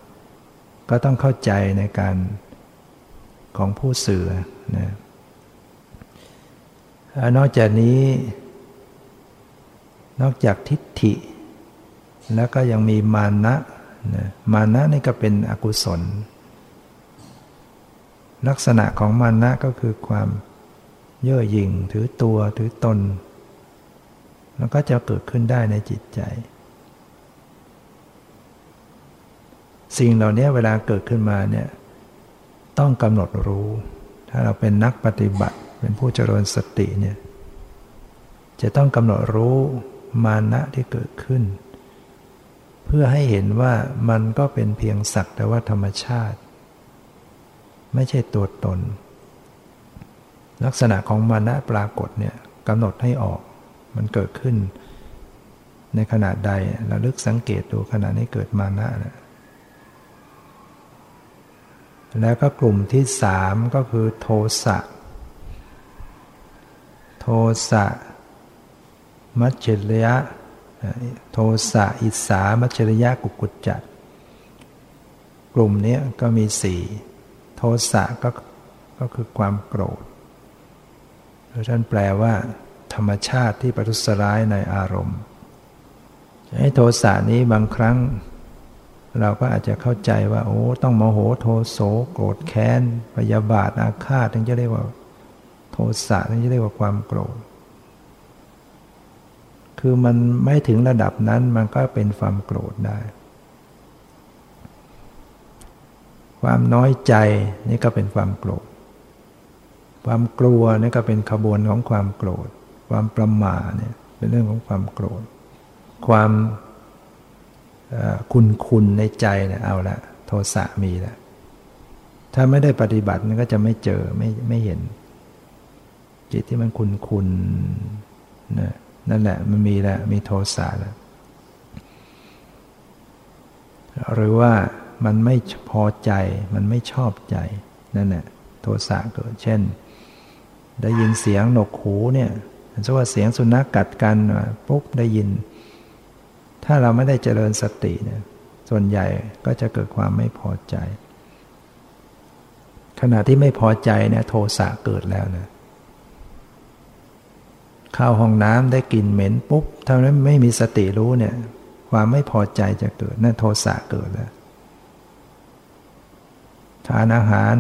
ก็ต้องเข้าใจในการของผู้สื่อนะนอกจากนี้ นอกจากทิฏฐิ แล้วก็ยังมีมานะนะมานะนี่ก็เป็นอกุศล ลักษณะของมานะก็คือความเย่อหยิ่งถือตัวถือตน แล้วก็จะเกิดขึ้นได้ในจิตใจ สิ่งเหล่านี้เวลาเกิดขึ้นมาเนี่ยต้องกำหนดรู้ ถ้าเราเป็นนักปฏิบัติเป็นผู้เจริญสติเนี่ยจะต้องกำหนดรู้มานะที่เกิดขึ้น เพื่อให้เห็นว่ามันก็เป็นเพียงสักแต่ว่าธรรมชาติ ไม่ใช่ตัวตน ลักษณะของมานะปรากฏเนี่ยกำหนดให้ออกมันเกิดขึ้น ในขณะใดระลึกสังเกตดูขณะนี้เกิดมานะนะ แล้วก็กลุ่มที่สามก็คือโทสะ โทสะมัจเจริยะ โทสะอิสามัจเจริยะกุกุจจัดกลุ่มนี้ก็มีสี่โทสะก็ก็คือความโกรธท่านแปลว่า ธรรมชาติที่ประทุษร้ายในอารมณ์ ให้โทสะนี้บางครั้ง เราก็อาจจะเข้าใจว่า โอ้ต้องโมโหโทโสโกรธแค้นพยาบาทอาฆาตถึงจะเรียกว่า โทสะถึงจะเรียกว่าความโกรธ คือมันไม่ถึงระดับนั้นมันก็เป็นความโกรธได้ ความน้อยใจนี่ก็เป็นความโกรธ ความกลัวนี่ก็เป็นขบวนของความโกรธ ความประมาทเนี่ยเป็นเรื่องของความโกรธ ความ คุณคุณในใจเนี่ยเอาละโทสะมีแล้วถ้าไม่ได้ปฏิบัติมันก็จะไม่เจอไม่ไม่เห็น จิตที่มันคุณคุณนะนั่นแหละมันมีแล้วมีโทสะแล้วหรือว่ามันไม่พอใจมันไม่ชอบใจนั่นแหละโทสะเกิดเช่น ได้ยินเสียงหนกหูเนี่ยสมมติว่าเสียงสุนัขกกัดกันปุ๊บได้ยิน ถ้าเราไม่ได้เจริญสติเนี่ยส่วนใหญ่ก็จะเกิดความไม่พอใจ ขณะที่ไม่พอใจเนี่ยโทสะเกิดแล้วนะเข้าห้องน้ำได้กลิ่นเหม็นปุ๊บถ้าไม่มีสติรู้เนี่ย ความไม่พอใจจะเกิดนั่นโทสะเกิดแล้วทานอาหาร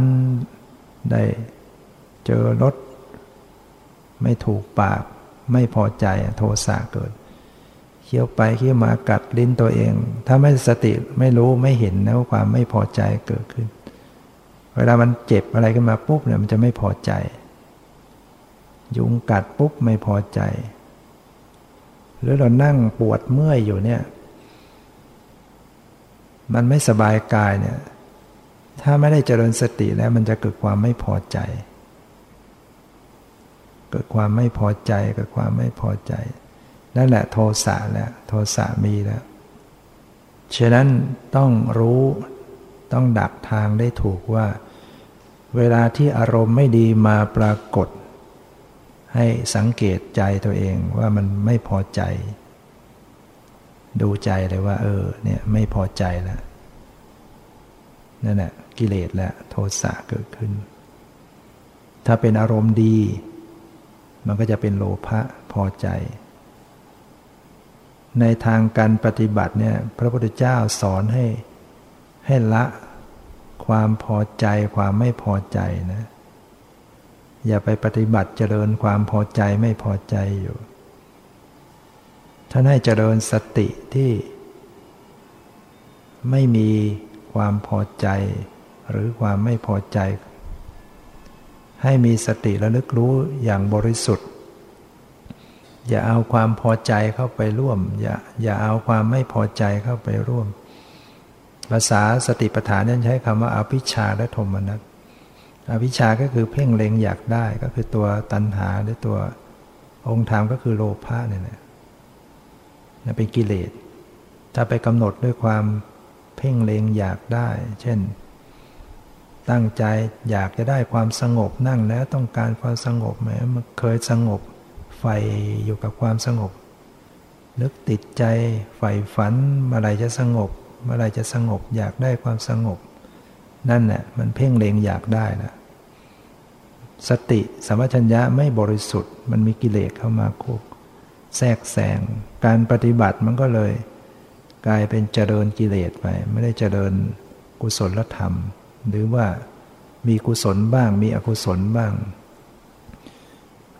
ได้เจอรสไม่ถูกปาก ไม่พอใจโทสะเกิด เคี้ยวไปเคี้ยวมากัดลิ้นตัวเอง ถ้าไม่สติไม่รู้ไม่เห็นนะว่าความไม่พอใจเกิดขึ้น เวลามันเจ็บอะไรขึ้นมาปุ๊บเนี่ยมันจะไม่พอใจ ยุงกัดปุ๊บไม่พอใจ หรือเรานั่งปวดเมื่อยอยู่เนี่ย มันไม่สบายกายเนี่ย ถ้าไม่ได้เจริญสติแล้วมันจะเกิดความไม่พอใจ เกิดความไม่พอใจเกิดความไม่พอใจ นั่นแหละโทสะแล้วโทสะมีแล้วฉะนั้นต้องรู้ต้องดักทางได้ถูกว่า เวลาที่อารมณ์ไม่ดีมาปรากฏ ให้สังเกตใจตัวเองว่ามันไม่พอใจ ดูใจเลยว่า เออเนี่ยไม่พอใจแล้วนั่นแหละกิเลสและโทสะเกิดขึ้น ถ้าเป็นอารมณ์ดี มันก็จะเป็นโลภะพอใจ ในทางการปฏิบัติเนี่ยพระพุทธเจ้าสอนให้ให้ละความพอใจความไม่พอใจนะ อย่าไปปฏิบัติเจริญความพอใจไม่พอใจอยู่ท่านให้เจริญสติที่ ไม่มีความพอใจ หรือความไม่พอใจ ให้มีสติระลึกรู้อย่างบริสุทธิ์ อย่าเอาความพอใจเข้าไปร่วม อย่าอย่าเอาความไม่พอใจเข้าไปร่วม ภาษาสติปัฏฐานนั้นใช้คำว่าอภิชาและโทมนัสอภิชาก็คือเพ่งเล็งอยากได้ก็คือตัวตัณหาหรือตัวองค์ธรรมก็คือโลภะเนี่ยนะเป็นกิเลส ถ้าไปกำหนดด้วยความเพ่งเล็งอยากได้ เช่น ตั้งใจอยากจะได้ความสงบนั่งแล้วต้องการความสงบแม้มันเคยสงบ ไฟอยู่กับความสงบ นึกติดใจใฝ่ฝันเมื่อไรจะสงบ เมื่อไรจะสงบอยากได้ความสงบ นั่นแหละมันเพ่งเลงอยากได้นะสติสัมปชัญญะไม่บริสุทธิ์มันมีกิเลสเข้ามาคุกแทรกแซงการปฏิบัติมันก็เลย กลายเป็นเจริญกิเลสไป ไม่ได้เจริญกุศลธรรม หรือว่ามีกุศลบ้างมีอกุศลบ้าง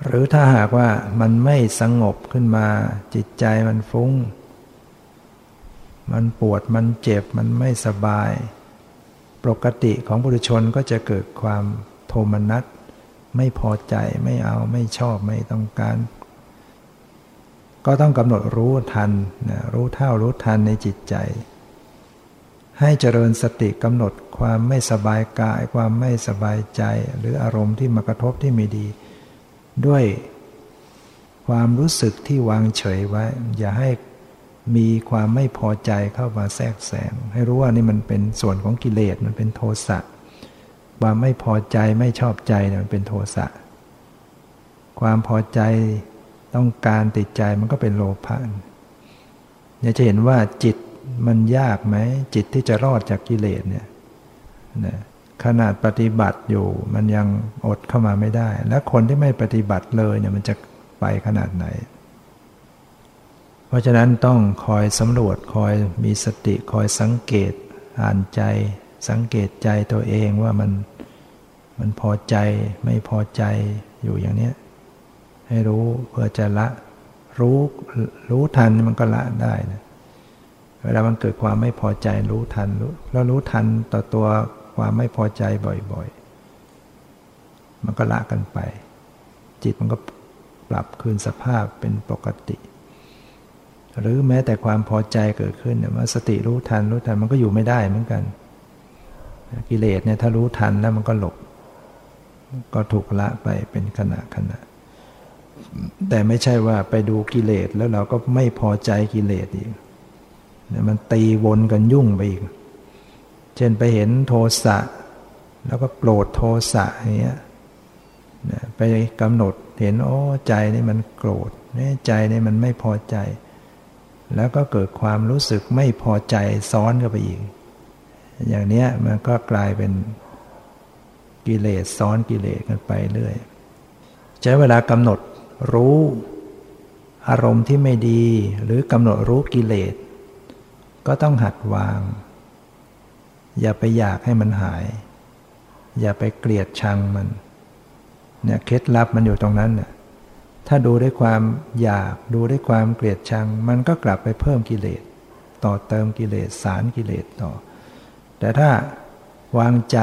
หรือถ้าหากว่ามันไม่สงบขึ้นมา จิตใจมันฟุง้ง มันปวดมันเจ็บมันไม่สบาย ปกติของบุรุชนก็จะเกิดความโทมนัสไม่พอใจไม่เอาไม่ชอบไม่ต้องการ ก็ต้องกำหนดรู้ทันนะรู้เท่ารู้ทันในจิตใจ ให้เจริญสติกำหนดความไม่สบายกาย ความไม่สบายใจ หรืออารมณ์ที่มากระทบที่ไม่ดี ด้วยความรู้สึกที่วางเฉยไว้ อย่าให้มีความไม่พอใจเข้ามาแทรกแซงให้รู้ว่านี่มันเป็นส่วนของกิเลสมันเป็นโทสะความไม่พอใจไม่ชอบใจเนี่ยมันเป็นโทสะความพอใจต้องการติดใจมันก็เป็นโลภะเนี่ยจะเห็นว่าจิตมันยากไหมจิตที่จะรอดจากกิเลสเนี่ยนะ ขนาดปฏิบัติอยู่ มันยังอดเข้ามาไม่ได้ และคนที่ไม่ปฏิบัติเลยเนี่ยมันจะไปขนาดไหน เพราะฉะนั้นต้องคอยสำรวจคอยมีสติคอยสังเกตอ่านใจ สังเกตใจตัวเองว่ามันมันพอใจไม่พอใจอยู่อย่างเนี้ยให้รู้เพื่อจะละ รู้รู้ทันมันก็ละได้นะเวลามันเกิดความไม่พอใจรู้ทันรู้แล้วรู้ทันต่อตัว ความไม่พอใจบ่อยๆ มันก็ละกันไป จิตมันก็ปรับคืนสภาพเป็นปกติ หรือแม้แต่ความพอใจเกิดขึ้นเนี่ยสติรู้ทันรู้ทันมันก็อยู่ไม่ได้เหมือนกัน กิเลสเนี่ยถ้ารู้ทันแล้วมันก็หลบ ก็ถูกละไปเป็นขณะขณะแต่ไม่ใช่ว่าไปดูกิเลสแล้วเราก็ไม่พอใจกิเลสอีกมันตีวนกันยุ่งไปอีก เช่นไปเห็นโทสะแล้วก็โกรธโทสะอย่างเงี้ยไปกำหนดเห็นโอ้ใจนี่มันโกรธใจนี่มันไม่พอใจ แล้วก็เกิดความรู้สึกไม่พอใจซ้อนเข้าไปอีก อย่างเนี้ยมันก็กลายเป็นกิเลสซ้อนกิเลสกันไปเรื่อยใช้เวลากำหนดรู้อารมณ์ที่ไม่ดีหรือกำหนดรู้กิเลส ก็ต้องหัดวาง อย่าไปอยากให้มันหาย อย่าไปเกลียดชังมันเนี่ยเคล็ดลับมันอยู่ตรงนั้นเนี่ยถ้าดูด้วยความอยากดูด้วยความเกลียดชัง มันก็กลับไปเพิ่มกิเลส ต่อเติมกิเลสสารกิเลสต่อ แต่ถ้าวางใจ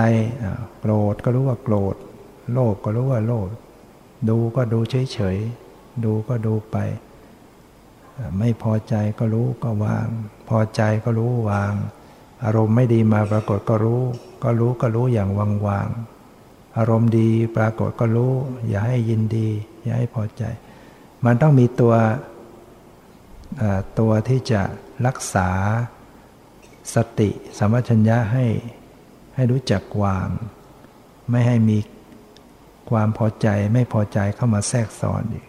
โกรธก็รู้ว่าโกรธ โลภก็รู้ว่าโลภดูก็ดูเฉยๆดูก็ดูไป ไม่พอใจก็รู้ก็วาง พอใจก็รู้วาง อารมณ์ไม่ดีมาปรากฏก็รู้ ก็รู้ก็รู้อย่างวางวางอารมณ์ดีปรากฏก็รู้ อย่าให้ยินดี อย่าให้พอใจ มันต้องมีตัวตัวที่จะรักษาสติสมัชัญญะให้ให้รู้จักวาง ไม่ให้มีความพอใจไม่พอใจเข้ามาแทรกซ้อนอีก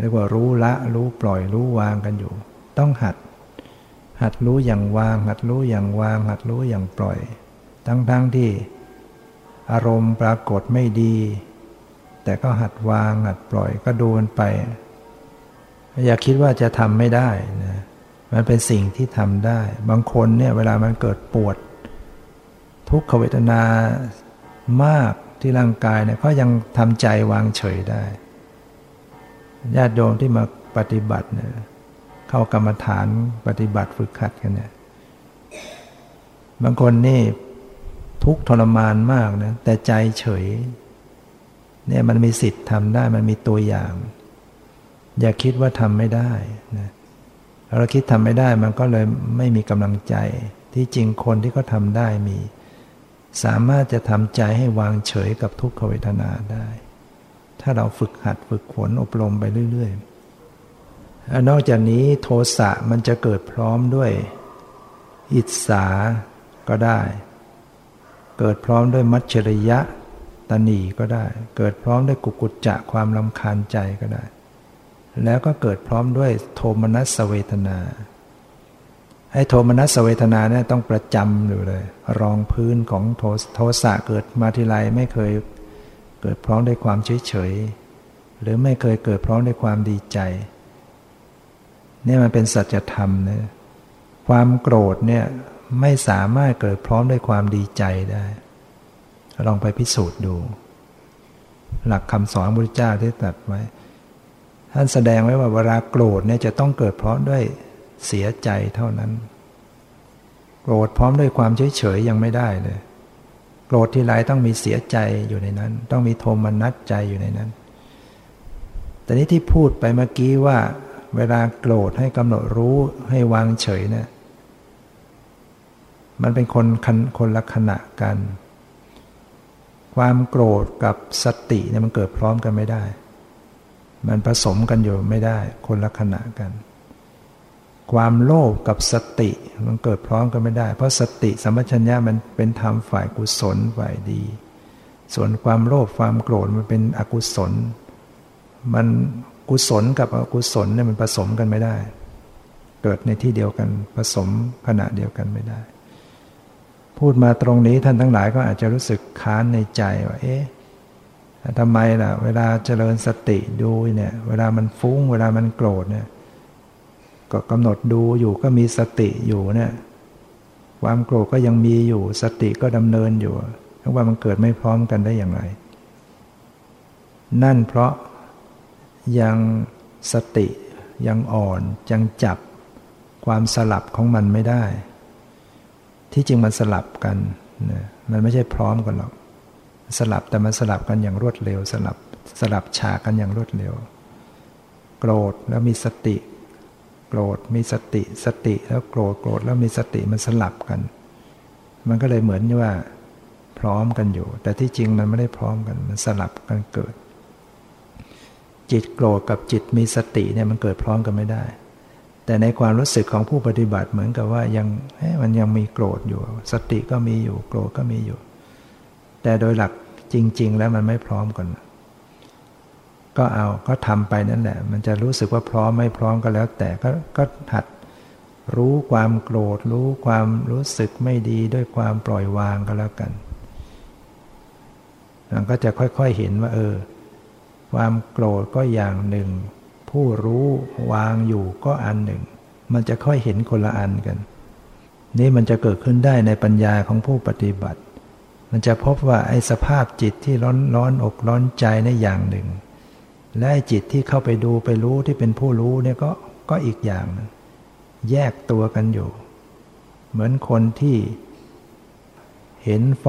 เรียกว่ารู้ละรู้ปล่อยรู้วางกันอยู่ ต้องหัด หัดรู้อย่างวาง หัดรู้อย่างวาง หัดรู้อย่างปล่อย ทั้งๆทที่ อารมณ์ปรากฏไม่ดี แต่ก็หัดวาง หัดปล่อยก็ดูมันไป อย่าคิดว่าจะทำไม่ได้นะมันเป็นสิ่งที่ทำได้ บางคนเนี่ยเวลามันเกิดปวด ทุกขเวทนามากที่ร่างกายเนี่ยก็ยังทำใจวางเฉยได้ญาติโยมที่มาปฏิบัติเนี่ย เข้ากรรมฐานปฏิบัติฝึกขัดกันเนี่ย บางคนนี่ทุกทรมานมากนะ แต่ใจเฉย เนี่ยมันมีสิทธิ์ทำได้มันมีตัวอย่าง อย่าคิดว่าทำไม่ได้นะเราคิดทำไม่ได้มันก็เลยไม่มีกำลังใจ ที่จริงคนที่เขาทำได้มี สามารถจะทำใจให้วางเฉยกับทุกขเวทนาได้ ถ้าเราฝึกหัดฝึกฝนอบรมไปเรื่อย ๆ นอกจากนี้โทสะมันจะเกิดพร้อมด้วย อิจฉาก็ได้ เกิดพร้อมด้วยมัจฉริยะตนีก็ได้ เกิดพร้อมด้วยกุกุจจะความลำคาญใจก็ได้ แล้วก็เกิดพร้อมด้วยโทมนัสเวทนาไอ้โทมนัสเวทนาเนี่ยต้องประจำอยู่เลย รองพื้นของโทโทสะเกิดมาทีไรไม่เคยเกิดพร้อมด้วยความเฉยเฉยหรือไม่เคยเกิดพร้อมด้วยความดีใจ นี่มันเป็นสัจธรรมนะความโกรธเนี่ยไม่สามารถเกิดพร้อมด้วยความดีใจได้ ลองไปพิสูจน์ดู หลักคำสอนพระพุทธเจ้าที่ตรัสไว้ ท่านแสดงไว้ว่าเวลาโกรธเนี่ยจะต้องเกิดพราะด้วยเสียใจเท่านั้น โกรธพร้อมด้วยความเฉยเฉยยังไม่ได้เลย โกรธที่ไรต้องมีเสียใจอยู่ในนั้น ต้องมีโทมนัสใจอยู่ในนั้น แต่นี้ที่พูดไปเมื่อกี้ว่า เวลาโกรธให้กำหนดรู้ให้วางเฉยเนะี่ยมันเป็นคนคนละขณะกัน ความโกรธกับสติเนี่ยมันเกิดพร้อมกันไม่ได้ มันผสมกันอยู่ไม่ได้ คนละขณะกัน ความโลภกับสติมันเกิดพร้อมกันไม่ได้ เพราะสติสัมปชัญญะมันเป็นธรรมฝ่ายกุศลฝ่ายดี ส่วนความโลภความโกรธมันเป็นอกุศล มัน กุศลกับอกุศลเนี่ยมันผสมกันไม่ได้ เกิดในที่เดียวกันผสมขณะเดียวกันไม่ได้ พูดมาตรงนี้ท่านทั้งหลายก็อาจจะรู้สึกค้านในใจว่าเอ๊ะทำไมล่ะ เวลาเจริญสติดูเนี่ย เวลามันฟุ้ง เวลามันโกรธเนี่ยก็กำหนดดูอยู่ก็มีสติอยู่เนี่ยความโกรธก็ยังมีอยู่ สติก็ดำเนินอยู่ทั้งว่ามันเกิดไม่พร้อมกันได้อย่างไร นั่นเพราะ ยังสติยังอ่อนยังจับความสลับของมันไม่ได้ ที่จริงมันสลับกันนะมันไม่ใช่พร้อมกันหรอก สลับแต่มันสลับกันอย่างรวดเร็ว สลับสลับฉากกันอย่างรวดเร็ว โกรธแล้วมีสติ โกรธมีสติสติแล้วโกรธโกรธแล้วมีสติมันสลับกัน มันก็เลยเหมือนว่าพร้อมกันอยู่ แต่ที่จริงมันไม่ได้พร้อมกันมันสลับกันเกิด จิตโกรธกับจิตมีสติเนี่ยมันเกิดพร้อมกันไม่ได้ แต่ในความรู้สึกของผู้ปฏิบัติเหมือนกับว่ายังมันยังมีโกรธอยู่ สติก็มีอยู่โกรธก็มีอยู่ แต่โดยหลักจริง ๆ แล้วมันไม่พร้อมกัน ก็เอาก็ทำไปนั่นแหละ มันจะรู้สึกว่าพร้อมไม่พร้อมก็แล้ว แต่ก็ก็หัดรู้ความโกรธ รู้ความรู้สึกไม่ดีด้วยความปล่อยวางก็แล้วกันมันก็จะค่อยๆเห็นว่าเออ ความโกรธก็อย่างหนึ่ง ผู้รู้วางอยู่ก็อันหนึ่ง มันจะค่อยเห็นคนละอันกัน นี่มันจะเกิดขึ้นได้ในปัญญาของผู้ปฏิบัติ มันจะพบว่าไอ้สภาพจิตที่ร้อนร้อนอกร้อนใจในอย่างหนึ่ง และไอ้จิตที่เข้าไปดูไปรู้ที่เป็นผู้รู้เนี่ยก็ก็อีกอย่างนึงแยกตัวกันอยู่ เหมือนคนที่เห็นไฟ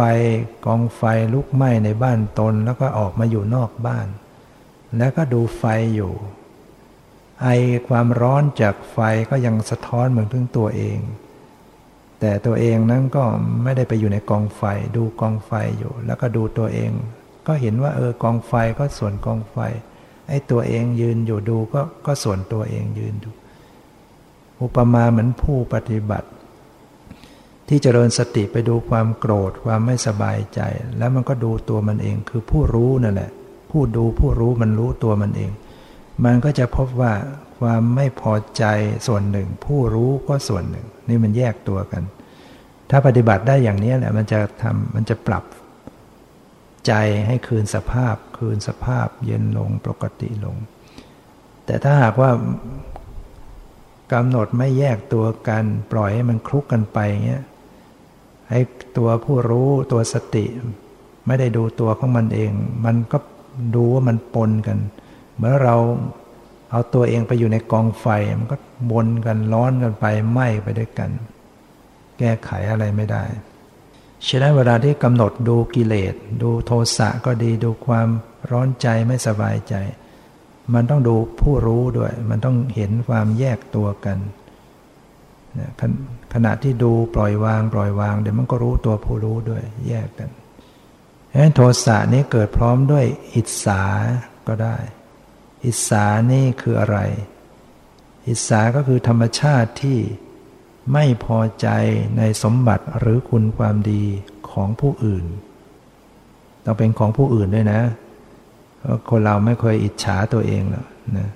กองไฟลุกไหม้ในบ้านตน แล้วก็ออกมาอยู่นอกบ้าน แล้วก็ดูไฟอยู่ ไอความร้อนจากไฟก็ยังสะท้อนเหมือนถึงตัวเอง แต่ตัวเองนั้นก็ไม่ได้ไปอยู่ในกองไฟ ดูกองไฟอยู่ แล้วก็ดูตัวเอง ก็เห็นว่าเออกองไฟก็ส่วนกองไฟ ไอ้ตัวเองยืนอยู่ดูก็ก็ส่วนตัวเองยืนดู อุปมาเหมือนผู้ปฏิบัติ ที่เจริญสติไปดูความโกรธความไม่สบายใจ แล้วมันก็ดูตัวมันเองคือผู้รู้นั่นแหละ ผู้ดูผู้รู้มันรู้ตัวมันเอง มันก็จะพบว่าความไม่พอใจส่วนหนึ่ง ผู้รู้ก็ส่วนหนึ่ง นี่มันแยกตัวกัน ถ้าปฏิบัติได้อย่างนี้แหละมันจะทำมันจะปรับใจให้คืนสภาพ คืนสภาพเย็นลงปกติลง แต่ถ้าหากว่ากำหนดไม่แยกตัวกัน ปล่อยให้มันคลุกกันไปเงี้ยให้ตัวผู้รู้ตัวสติ ไม่ได้ดูตัวของมันเอง มันก็ ดูว่ามันปนกันเมื่อเราเอาตัวเองไปอยู่ในกองไฟ มันก็บนกันร้อนกันไปไหม้ไปด้วยกัน แก้ไขอะไรไม่ได้ฉะนั้นเวลาที่กำหนดดูกิเลส ดูโทสะก็ดีดูความร้อนใจไม่สบายใจ มันต้องดูผู้รู้ด้วย มันต้องเห็นความแยกตัวกันขณะที่ดูปล่อยวาง ปล่อยวาง เดี๋ยวมันก็รู้ตัวผู้รู้ด้วย แยกกัน นั้นโทสะนี้เกิดพร้อมด้วยอิสาก็ได้ อิสานี่คืออะไร อิสาก็คือธรรมชาติที่ไม่พอใจในสมบัติหรือคุณความดีของผู้อื่น ต้องเป็นของผู้อื่นด้วยนะเพราะคนเราไม่เคยอิจฉาตัวเองหรอกนะ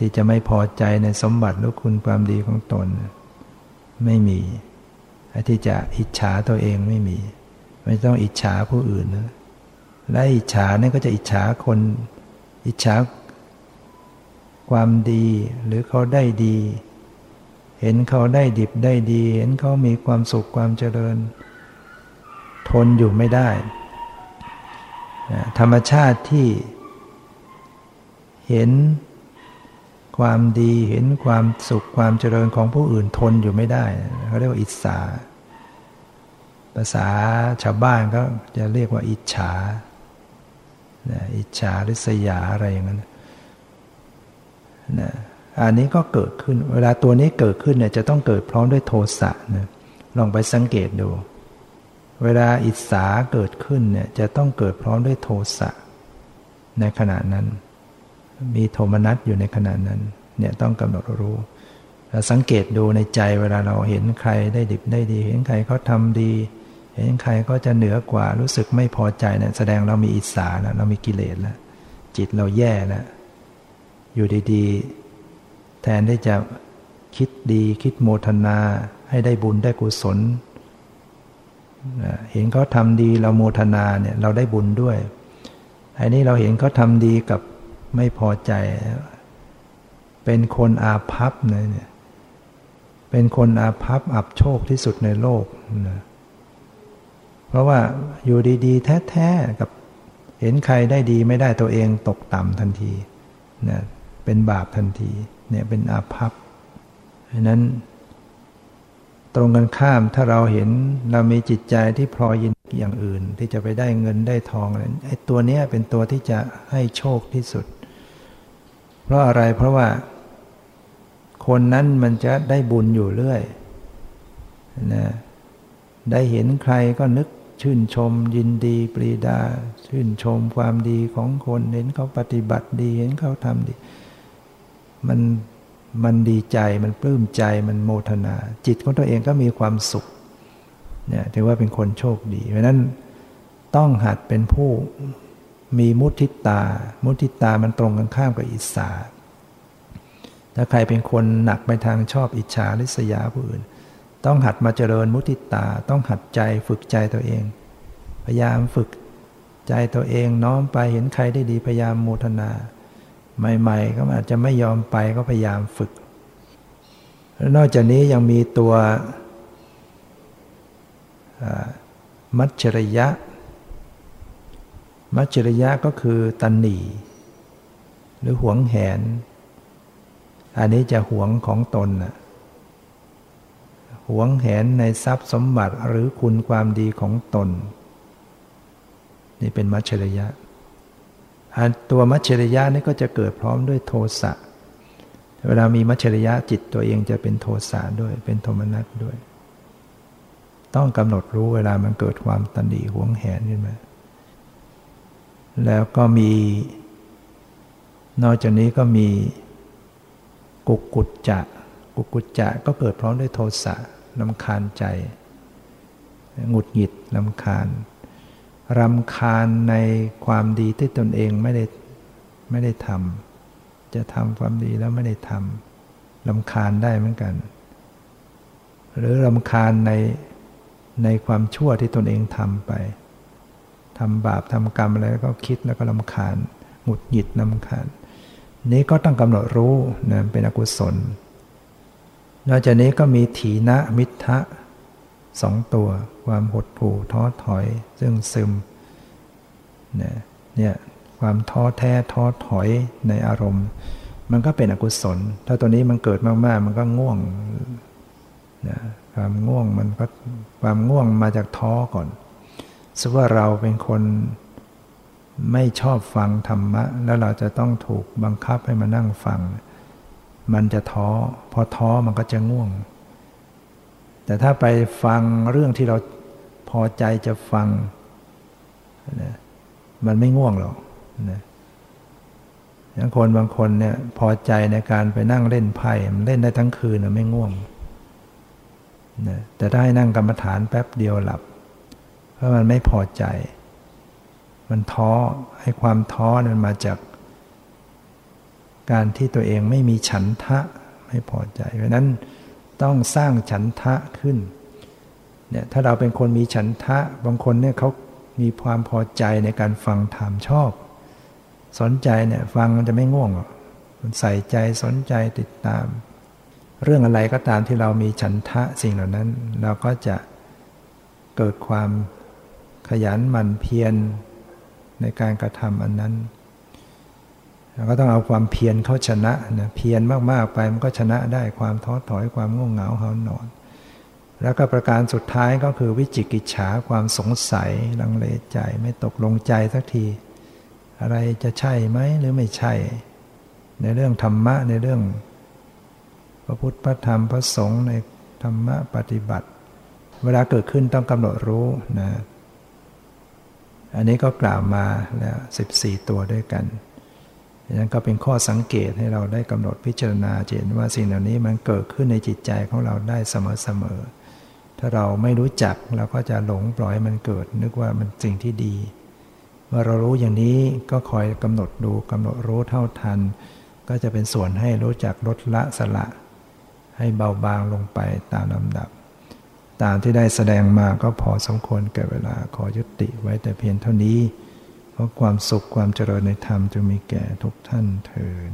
ที่จะไม่พอใจในสมบัติหรือคุณความดีของตน ไม่มีที่จะอิจฉาตัวเองไม่มี ไม่ต้องอิจฉาผู้อื่นนะและอิจฉานี่ก็จะอิจฉาคน อิจฉาความดีหรือเขาได้ดี เห็นเขาได้ดิบได้ดี เห็นเขามีความสุขความเจริญ ทนอยู่ไม่ได้ ธรรมชาติที่ เห็นความดีเห็นความสุขความเจริญของผู้อื่นทนอยู่ไม่ได้เขาเรียกว่าอิจฉา ภาษาชาวบ้านก็จะเรียกว่าอิจฉาอิจฉาหรือสยาอะไรอย่างนั้นนะอันนี้ก็เกิดขึ้น เวลาตัวนี้เกิดขึ้นเนี่ยจะต้องเกิดพร้อมด้วยโทสะนะลองไปสังเกตดู เวลาอิสาเกิดขึ้นเนี่ยจะต้องเกิดพร้อมด้วยโทสะในขณะนั้น มีโทมนัสอยู่ในขณะนั้นเนี่ยต้องกำหนดรู้สังเกตดูในใจเวลาเราเห็นใครได้ดิบได้ดี เห็นใครเขาทาดี เห็นใครก็จะเหนือกว่ารู้สึกไม่พอใจเนี่ยแสดงเรามีอิสาแล้วเรามีกิเลสแล้วจิตเราแย่แล้วอยู่ดีๆ แทนที่จะคิดดีคิดโมทนาให้ได้บุญได้กุศลเห็นเขาทำดีเราโมทนาเนี่ยเราได้บุญด้วยอันนี้เราเห็นเขาทำดีกับไม่พอใจ เป็นคนอาภัพเนี่ยเป็นคนอาภัพอับโชคที่สุดในโลกนะ เพราะว่าอยู่ดีๆ แท้ๆกับเห็นใครได้ดีไม่ได้ตัวเองตกต่ำทันทีนะเป็นบาปทันทีเนี่ยเป็นอาภัพเพราะนั้น ตรงกันข้ามถ้าเราเห็นเรามีจิตใจที่พลอยยินอย่างอื่น ที่จะไปได้เงินได้ทองอะไรไอ้ตัวเนี้ยเป็นตัวที่จะให้โชคที่สุด เพราะอะไรเพราะว่า คนนั้นมันจะได้บุญอยู่เรื่อยนะได้เห็นใครก็นึก ชื่นชมยินดีปรีดา ชื่นชมความดีของคนเห็นเขาปฏิบัติดีเห็นเขาทำดี มันมันดีใจมันปลื้มใจมันโมทนา จิตของตัวเองก็มีความสุขเนี่ยถือว่าเป็นคนโชคดี เพราะนั้นต้องหัดเป็นผู้มีมุทิตา มุทิตามันตรงกันข้ามกับอิสาถ้าใครเป็นคนหนักไปทางชอบอิจฉาริษยาผู้อื่น ต้องหัดมาเจริญมุทิตา ต้องหัดใจฝึกใจตัวเอง พยายามฝึกใจตัวเองน้อมไปเห็นใครได้ดีพยายามโมทนา ใหม่ ๆ ก็อาจจะไม่ยอมไปก็พยายามฝึก นอกจากนี้ยังมีตัวมัจฉริยะ มัจฉริยะก็คือตันหนี หรือหวงแหน อันนี้จะหวงของตนนะ หวงแหนในทรัพย์สมบัติหรือคุณความดีของตน นี่เป็นมัจฉริยะตัวมัจฉริยะนี่ก็จะเกิดพร้อมด้วยโทสะเวลามีมัจฉริยะจิตตัวเองจะเป็นโทสะด้วย เป็นโทมนัสด้วย ต้องกำหนดรู้เวลามันเกิดความตันดีหวงแหนขึ้นมาแล้วก็มี นอกจากนี้ก็มีกุกุจจะกุกุจจะก็เกิดพร้อมด้วยโทสะ ลำคาญใจ หงุดหงิดลำคาญรำคาญในความดีที่ตนเองไม่ได้ไม่ได้ทำจะทำความดีแล้วไม่ได้ทำรำคาญได้เหมือนกัน หรือรำคาญในในความชั่วที่ตนเองทำไปทำบาปทำกรรมอะไรก็คิดแล้วก็รำคาญหงุดหงิดลำคาญ นี้ก็ต้องกำหนดรู้นะเป็นอกุศล นอกจากนี้ก็มีถีนะมิทะสองตัว ความหดหู่ท้อถอย ซึ่งซึมเนี่ยความท้อแท้ท้อถอยในอารมณ์ มันก็เป็นอกุศล ถ้าตัวนี้มันเกิดมากๆ มันก็ง่วงนะความง่วงมันก็ความง่วงมาจากท้อก่อนสว่าเราเป็นคนไม่ชอบฟังธรรมะ แล้วเราจะต้องถูกบังคับให้มานั่งฟัง มันจะท้อ พอท้อมันก็จะง่วง แต่ถ้าไปฟังเรื่องที่เราพอใจจะฟังนะมันไม่ง่วงหรอกนะอย่างคนบางคนเนี่ยพอใจในการไปนั่งเล่นไพ่มันเล่นได้ทั้งคืนไม่ง่วงนะแต่ถ้าให้นั่งกรรมฐานแป๊บเดียวหลับ เพราะมันไม่พอใจ มันท้อให้ความท้อนั้นมาจาก การที่ตัวเองไม่มีฉันทะไม่พอใจ เพราะนั้นต้องสร้างฉันทะขึ้นเนี่ยถ้าเราเป็นคนมีฉันทะบางคนเนี่ยเขามีความพอใจในการฟังธรรมชอบ สนใจเนี่ยฟังมันจะไม่ง่วงหรอกมันใส่ใจสนใจติดตาม เรื่องอะไรก็ตามที่เรามีฉันทะสิ่งเหล่านั้น เราก็จะเกิดความขยันหมั่นเพียรในการกระทำอันนั้น ก็ต้องเอาความเพียรเข้าชนะนะเพียรมากๆไปมันก็ชนะได้ความท้อถอยความง่วงเหงาหานอน แล้วก็ประการสุดท้ายก็คือวิจิกิจฉาความสงสัยลังเลใจไม่ตกลงใจสักที อะไรจะใช่ไหมหรือไม่ใช่ ในเรื่องธรรมะในเรื่อง พระพุทธพระธรรมพระสงฆ์ในธรรมะปฏิบัติ เวลาเกิดขึ้นต้องกำหนดรู้นะอันนี้ก็กล่าวมาแล้ว 14 ตัวด้วยกัน ดังนั้นก็เป็นข้อสังเกตให้เราได้กำหนดพิจารณาเห็นว่าสิ่งเหล่านี้มันเกิดขึ้นในจิตใจของเราได้เสมอๆถ้าเราไม่รู้จักเราก็จะหลงปล่อยมันเกิด นึกว่ามันสิ่งที่ดี เมื่อเรารู้อย่างนี้ก็คอยกำหนดดูกำหนดรู้เท่าทัน ก็จะเป็นส่วนให้รู้จักลดละสละ ให้เบาบางลงไปตามลำดับ ตามที่ได้แสดงมาก็พอสมควรแก่เวลาขอยุติไว้แต่เพียงเท่านี้ เพราะความสุขความเจริญในธรรมจะมีแก่ทุกท่านเถิด